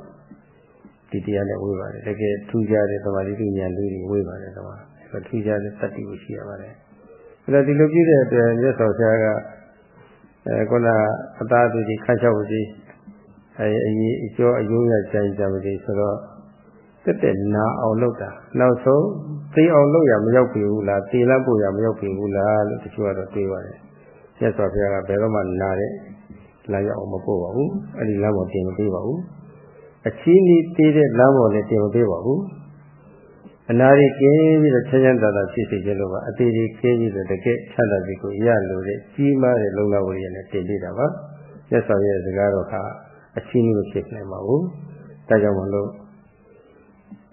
ဒီတရားနဲ့ဝေးပါတယ်။တကယ်ထူးခြားတဲ့သမာဓိဉာဏ်လေးတွေဝေးပါတယ်ကွာ။အဲထူးခြားတဲ့တတ္တိကိုရှိရပါတယ်။အဲဒါဒီလိုပြည့်တဲ့အတွက်မြတ်စွာဘုရားကအဲခုနအသားသူဒီခါချောက်ကြီးအဲအရေးအကျော်အယုံရကြိုင်ကြပါစေဆိုတော့တက်တက်နာအောင်လုပ်တာနောက်ဆုံးသိအောင်လုပ်ရမရောက်ပြီဘူးလားသိလပ်ဖို့ရမရောက်ပြီဘူးလားလို့တချို့ကတော့တွေးပါတယ်မြတ်စွာဘုရားကဘယ်တော့မှနာတဲ့လမ်းရောက်မပို့ပါဘူးအဲ့ဒီလမ်းပေါ်တင်မပေးပါဘူး အချင်းကြီးသေးတဲ့လမ်းပေါ်လည်းတင်မပေးပါဘူးအနာရီကင်းပြီးတော့ချမ်းချမ်းသာသာဖြစ်စေခြင်းလို့ပါအသေးသေးကင်းပြီးတော့တကယ်ချမ်းသာပြီကိုရလို့တဲ့ကြီးမားတဲ့လုံလဝရိယနဲ့တင်ပေးတာပါမြတ်စွာဘုရားစကားတော်ကအချင်းကြီးမဖြစ်နိုင်ပါဘူးဒါကြောင့်မလို့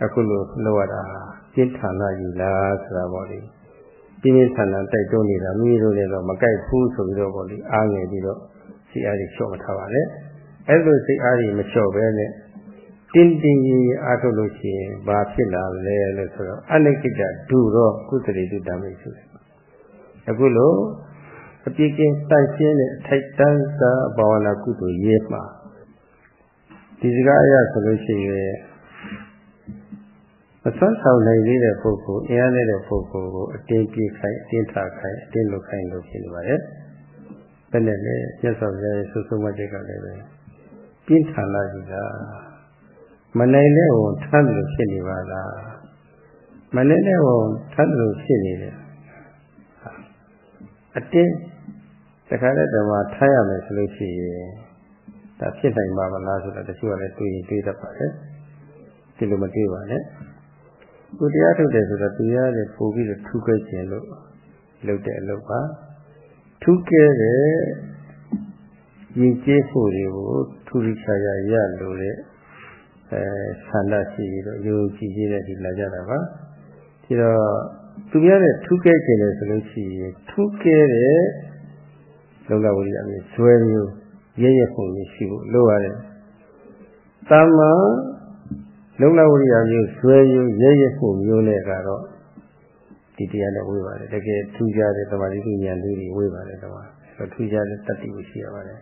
အခုလိုလောက်ရတာပြင်းထန်လာယူလားဆိုတာပေါ့လေပြင်းပြင်းထန်ထန်တိုက်တွန်းနေတာမိမိတို့လည်းတော့မကြိုက်ဘူးဆိုပြီးတော့ပေါ့လေအားငယ်ပြီးတော့စိတ်အားတွေလျှော့မထားပါနဲ့အဲ့လိုစိတ်အားတွေမလျှော့ဘဲနဲ့ တင်းတင်းကြီးကြီးအားထုတ်လို့ရှိရင်ဘာဖြစ်လာလဲလို့ဆိုတော့အနိကိတဒုရောကုသရိတုတမိတ်ဆိုတယ်အခုလိုအပြည့်ကင်းတန့်ရှင်းတဲ့အထိုက်တန်းသာဘာဝနာကုသိုလ်ရေးမှာဒီစကားအရဆိုလို့ရှိရင်မဆွမ်းဆောင်နိုင်သေးတဲ့ပုဂ္ဂိုလ်အင်းအားနေတဲ့ပုဂ္ဂိုလ်ကိုအတင်းပြေးခိုင်းအတင်းထားခိုင်းအတင်းလုပ်ခိုင်းလို့ဖြစ်နေပါတယ်။ဘယ်နဲ့လဲမြတ်စွာဘုရားရဲ့ဆုဆုံးမချက်ကလည်းပဲပြင်းထန်လာကြတာ မနိုင်တဲ့ဟောထမ်းလို့ဖြစ်နေပါလားမနိုင်တဲ့ဟောထမ်းလို့ဖြစ်နေတယ်အတင်းတခါတည်းတည်းမှာထားရမယ်ဆိုလို့ရှိရင်ဒါဖြစ်နိုင်ပါမလားဆိုတာတချို့ကလည်းတွေးတွေးတတ်ပါတယ်ဒီလိုမတွေးပါနဲ့ကိုတရားထုတ်တယ်ဆိုတော့တရားနဲ့ပို့ပြီးတော့ထူးခဲ့ခြင်းလို့လုပ်တဲ့အလုပ်ပါထူးခဲ့တဲ့ရည်ကျေးမှုတွေကိုထူးထူးခြားခြားရလို့တဲ့ အဲဆန္ဒရှိပြီးတော့ယုံကြည်ခြင်းနဲ့ဒီလာကြတာပါဒီတော့သူများနဲ့ထူးခဲ့ခြင်းလေဆိုလို့ရှိရင်ထူးခဲ့တဲ့လုံလဝိရိယမျိုးဇွဲမျိုးရရမှုမျိုးရှိဖို့လိုရတယ်သမ္မာလုံလဝရိယမျိုးဆွဲယူရဲရဲမှုမျိုးနဲ့ကတော့ဒီတရားနဲ့ဝေးပါတယ်တကယ်ထူးခြားတဲ့သမာဓိဉာဏ်လေးတွေဝေးပါတယ်တော့အဲထူးခြားတဲ့တတ္တိကိုရှိရပါတယ်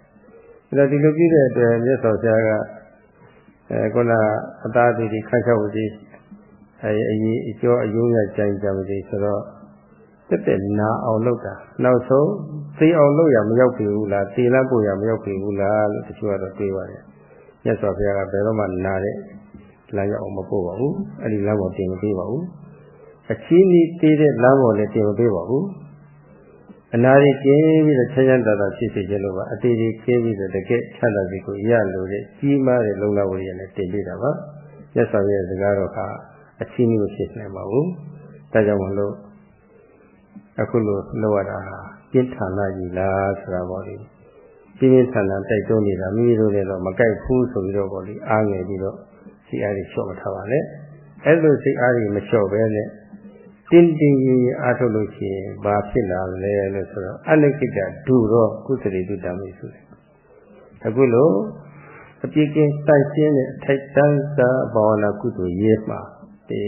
အဲတော့ဒီလိုပြည့်တဲ့အတွက်မြတ်စွာဘုရားက အဲခုနအသားသေးတွေခန့်ချောက်ကြီးအဲအရေးအကျော်အယုံရကြိုင်ကြပါစေဆိုတော့တက်တက်နာအောင်လုပ်တာနောက်ဆုံးသိအောင်လုပ်ရမရောက်ပြီဘူးလားသိလန်းပို့ရမရောက်ပြီဘူးလားလို့တချို့ကတော့တွေးပါတယ်မြတ်စွာဘုရားကဘယ်တော့မှနာတဲ့လမ်းရောက်မပို့ပါဘူးအဲ့ဒီလမ်းပေါ်တင်မပေးပါဘူးအချီးနီးသေးတဲ့လမ်းပေါ်လည်းတင်မပေးပါဘူး အနာရီကျင်းပြီးတော့ချမ်းချမ်းသာသာဖြစ်စေခြင်းလို့ပါအတေဒီကျင်းပြီးတော့တကယ်ချမ်းသာစေကိုရလို့တဲ့ကြီးမားတဲ့လုံလဝရိယနဲ့တင်ပေးတာပါမြတ်စွာဘုရားစကားတော်ကအချီးနီးမဖြစ်နိုင်ပါဘူးဒါကြောင့်မလို့အခုလိုလောက်ရတာပြင်းထန်လာကြီးလားဆိုတာပေါ့လေပြင်းပြင်းထန်ထန်တိုက်တွန်းနေတာမိမိတို့လည်းတော့မကြိုက်ဘူးဆိုပြီးတော့ပေါ့လေအားငယ်ပြီးတော့စိတ်အားကြီးလျှော့မထားပါနဲ့အဲ့လိုစိတ်အားကြီးမလျှော့ဘဲနဲ့ တင်းတင်းကြီးကြီးအားထုတ်လို့ရှိရင်ဘာဖြစ်လာလဲလို့ဆိုတော့အနိကိတဒုရောကုသရိတုတမိဆိုတယ်အခုလိုအပြည့်ကင်းတိုက်ရှင်းတဲ့အထိုက်တန်းသာဘာဝနာကုသိုလ်ရေးမှာဒီ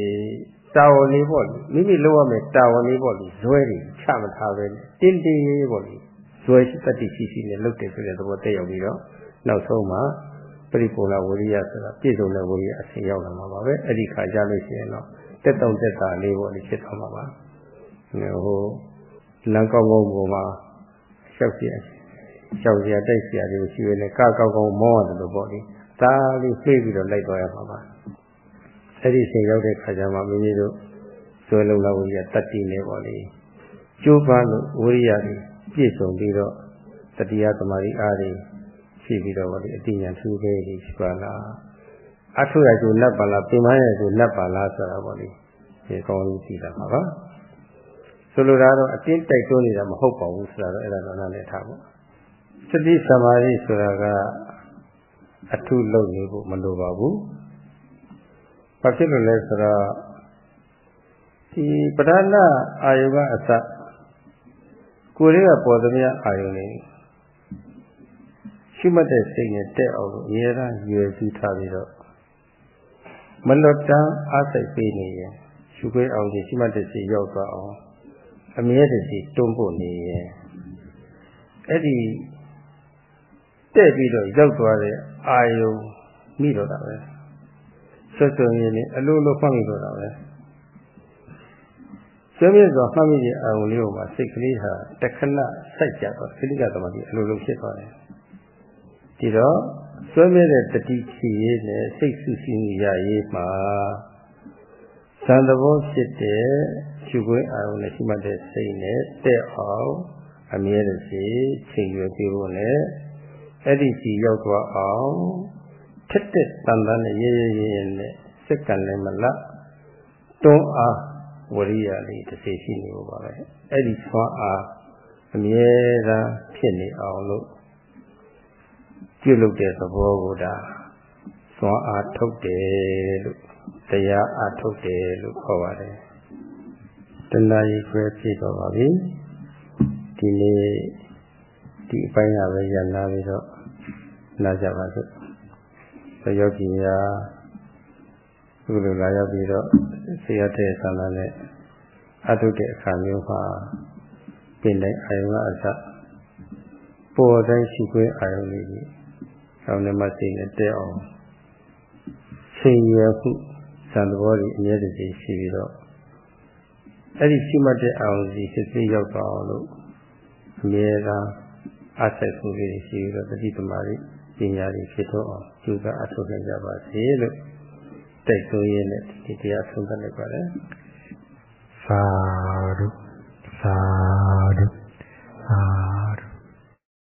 တာဝန်လေးပေါ့လေမိမိလုပ်ရမယ်တာဝန်လေးပေါ့လေဇွဲတွေချမထားပဲတင်းတင်းရေးပေါ့လေဇွဲရှိတတိရှိရှိနဲ့လုပ်တယ်ဆိုတဲ့သဘောတက်ရောက်ပြီးတော့နောက်ဆုံးမှာပရိပူလာဝိရိယဆိုတာပြည့်စုံတဲ့ဝိရိယအစဉ်ရောက်လာမှာပါပဲအဲ့ဒီခါကြလို့ရှိရင်တော့ တက်တောင့်တက်တာလေးပေါ့လေဖြစ်သွားမှာပါဟိုလမ်းကောင်းကောင်းပေါ်မှာလျှောက်ပြလျှောက်ရတိုက်เสียတွေရှိရနေကကောက်ကောက်မောရတယ်လို့ပေါ့လေဒါလေးပြေးပြီးတော့လိုက်သွားရမှာပါအဲ့ဒီချိန်ရောက်တဲ့ခါကျမှမိမိတို့ဇွဲလုံးလာဝိရိယတတ္တိနဲ့ပေါ့လေကျိုးပန်းလို့ဝိရိယတွေပြည့်စုံပြီးတော့တတိယသမารီအားတွေရှိပြီးတော့ပေါ့လေအတိညာထူးခဲ့ပြီးရှိပါလား အထုရကျိုးနတ်ပါလားပင်မရကျိုးနတ်ပါလားဆိုတာပေါ့လေဒီကောင်းကြီးကြည့်တာပါပါဆိုလိုတာတော့အတင်းတိုက်တွန်းနေတာမဟုတ်ပါဘူးဆိုတာတော့အဲ့ဒါတော့နားလည်ထားပါစတိသမာဓိဆိုတာကအထုလုပ်နေဖို့မလိုပါဘူးဘာဖြစ်လို့လဲဆိုတော့ဒီပဓာနာအာယုကအစကိုယ်လေးကပေါ်သမျှအာယုနေရှိမှတ်တဲ့စိတ်နဲ့တက်အောင်လို့အများအားရွယ်စုထားပြီးတော့ မလွတ်တမ်းအားစိတ်ပေးနေရင်ရှုခွေးအောင်ဒီရှိမှတ်တဲ့စိတ်ရောက်သွားအောင်အမြဲတည်းတွန်းပို့နေရင်အဲ့ဒီတက်ပြီးတော့ရောက်သွားတဲ့အာယုမိတော့တာပဲဆက်သွယ်ရင်းနဲ့အလိုလိုဖတ်မိတော့တာပဲဆွေးမြဲစွာမှတ်မိတဲ့အာယုလေးကိုမှစိတ်ကလေးဟာတခဏစိုက်ကြတော့ခိလိကသမတိအလိုလိုဖြစ်သွားတယ်ဒီတော့ ဆွေးမြဲတဲ့တတိချီရေးနဲ့စိတ်ဆူဆီးမှုရရေးမှာသံသဘောဖြစ်တဲ့ရှုခွင့်အာရုံနဲ့ရှိမှတ်တဲ့စိတ်နဲ့တဲ့အောင်အမြဲတစေချိန်ရွယ်ပြဖို့နဲ့အဲ့ဒီစီရောက်သွားအောင်ထက်တဲ့တန်တန်နဲ့ရဲရဲရဲရဲနဲ့စက္ကန့်လည်းမလတ်တွန်းအားဝရိယလေးတစ်စီရှိနေဖို့ပါပဲအဲ့ဒီဆွမ်းအားအမြဲတမ်းဖြစ်နေအောင်လို့ ပြုလုပ်တဲ့သဘောကိုဒါစွမ်းအားထုတ်တယ်လို့တရားအားထုတ်တယ်လို့ခေါ်ပါတယ်တဏှာကြီးခွဲပြတော့ပါပြီဒီနေ့ဒီအပိုင်းကပဲရလာပြီးတော့နားကြပါစို့ယောဂီများသူလိုလာရောက်ပြီးတော့ဆေးရတဲ့ဆန္ဒနဲ့အထုတဲ့အခါမျိုးမှာပြင်တိုင်းအာယုံကအစပေါ်တိုင်းရှိခွင့်အာယုံလေးကြီး ဆောင်းနေမှစိတ်နဲ့တဲ့အောင်ချိန်ရမှုဇန်သဘောကြီးအမြဲတည်းရှိပြီးတော့အဲ့ဒီရှိမှတ်တဲ့အောင်စီစစ်စစ်ရောက်သွားအောင်လို့အမြဲတမ်းအဆက်မှုလေးရှိပြီးတော့တတိသမารီပညာတွေဖြစ်တော့အောင်ကျူကအထောက်ခံကြပါစေလို့တိုက်တွန်းရင်းနဲ့ဒီတရားဆုံးသတ်လိုက်ပါတယ်သာဓုသာဓုသာ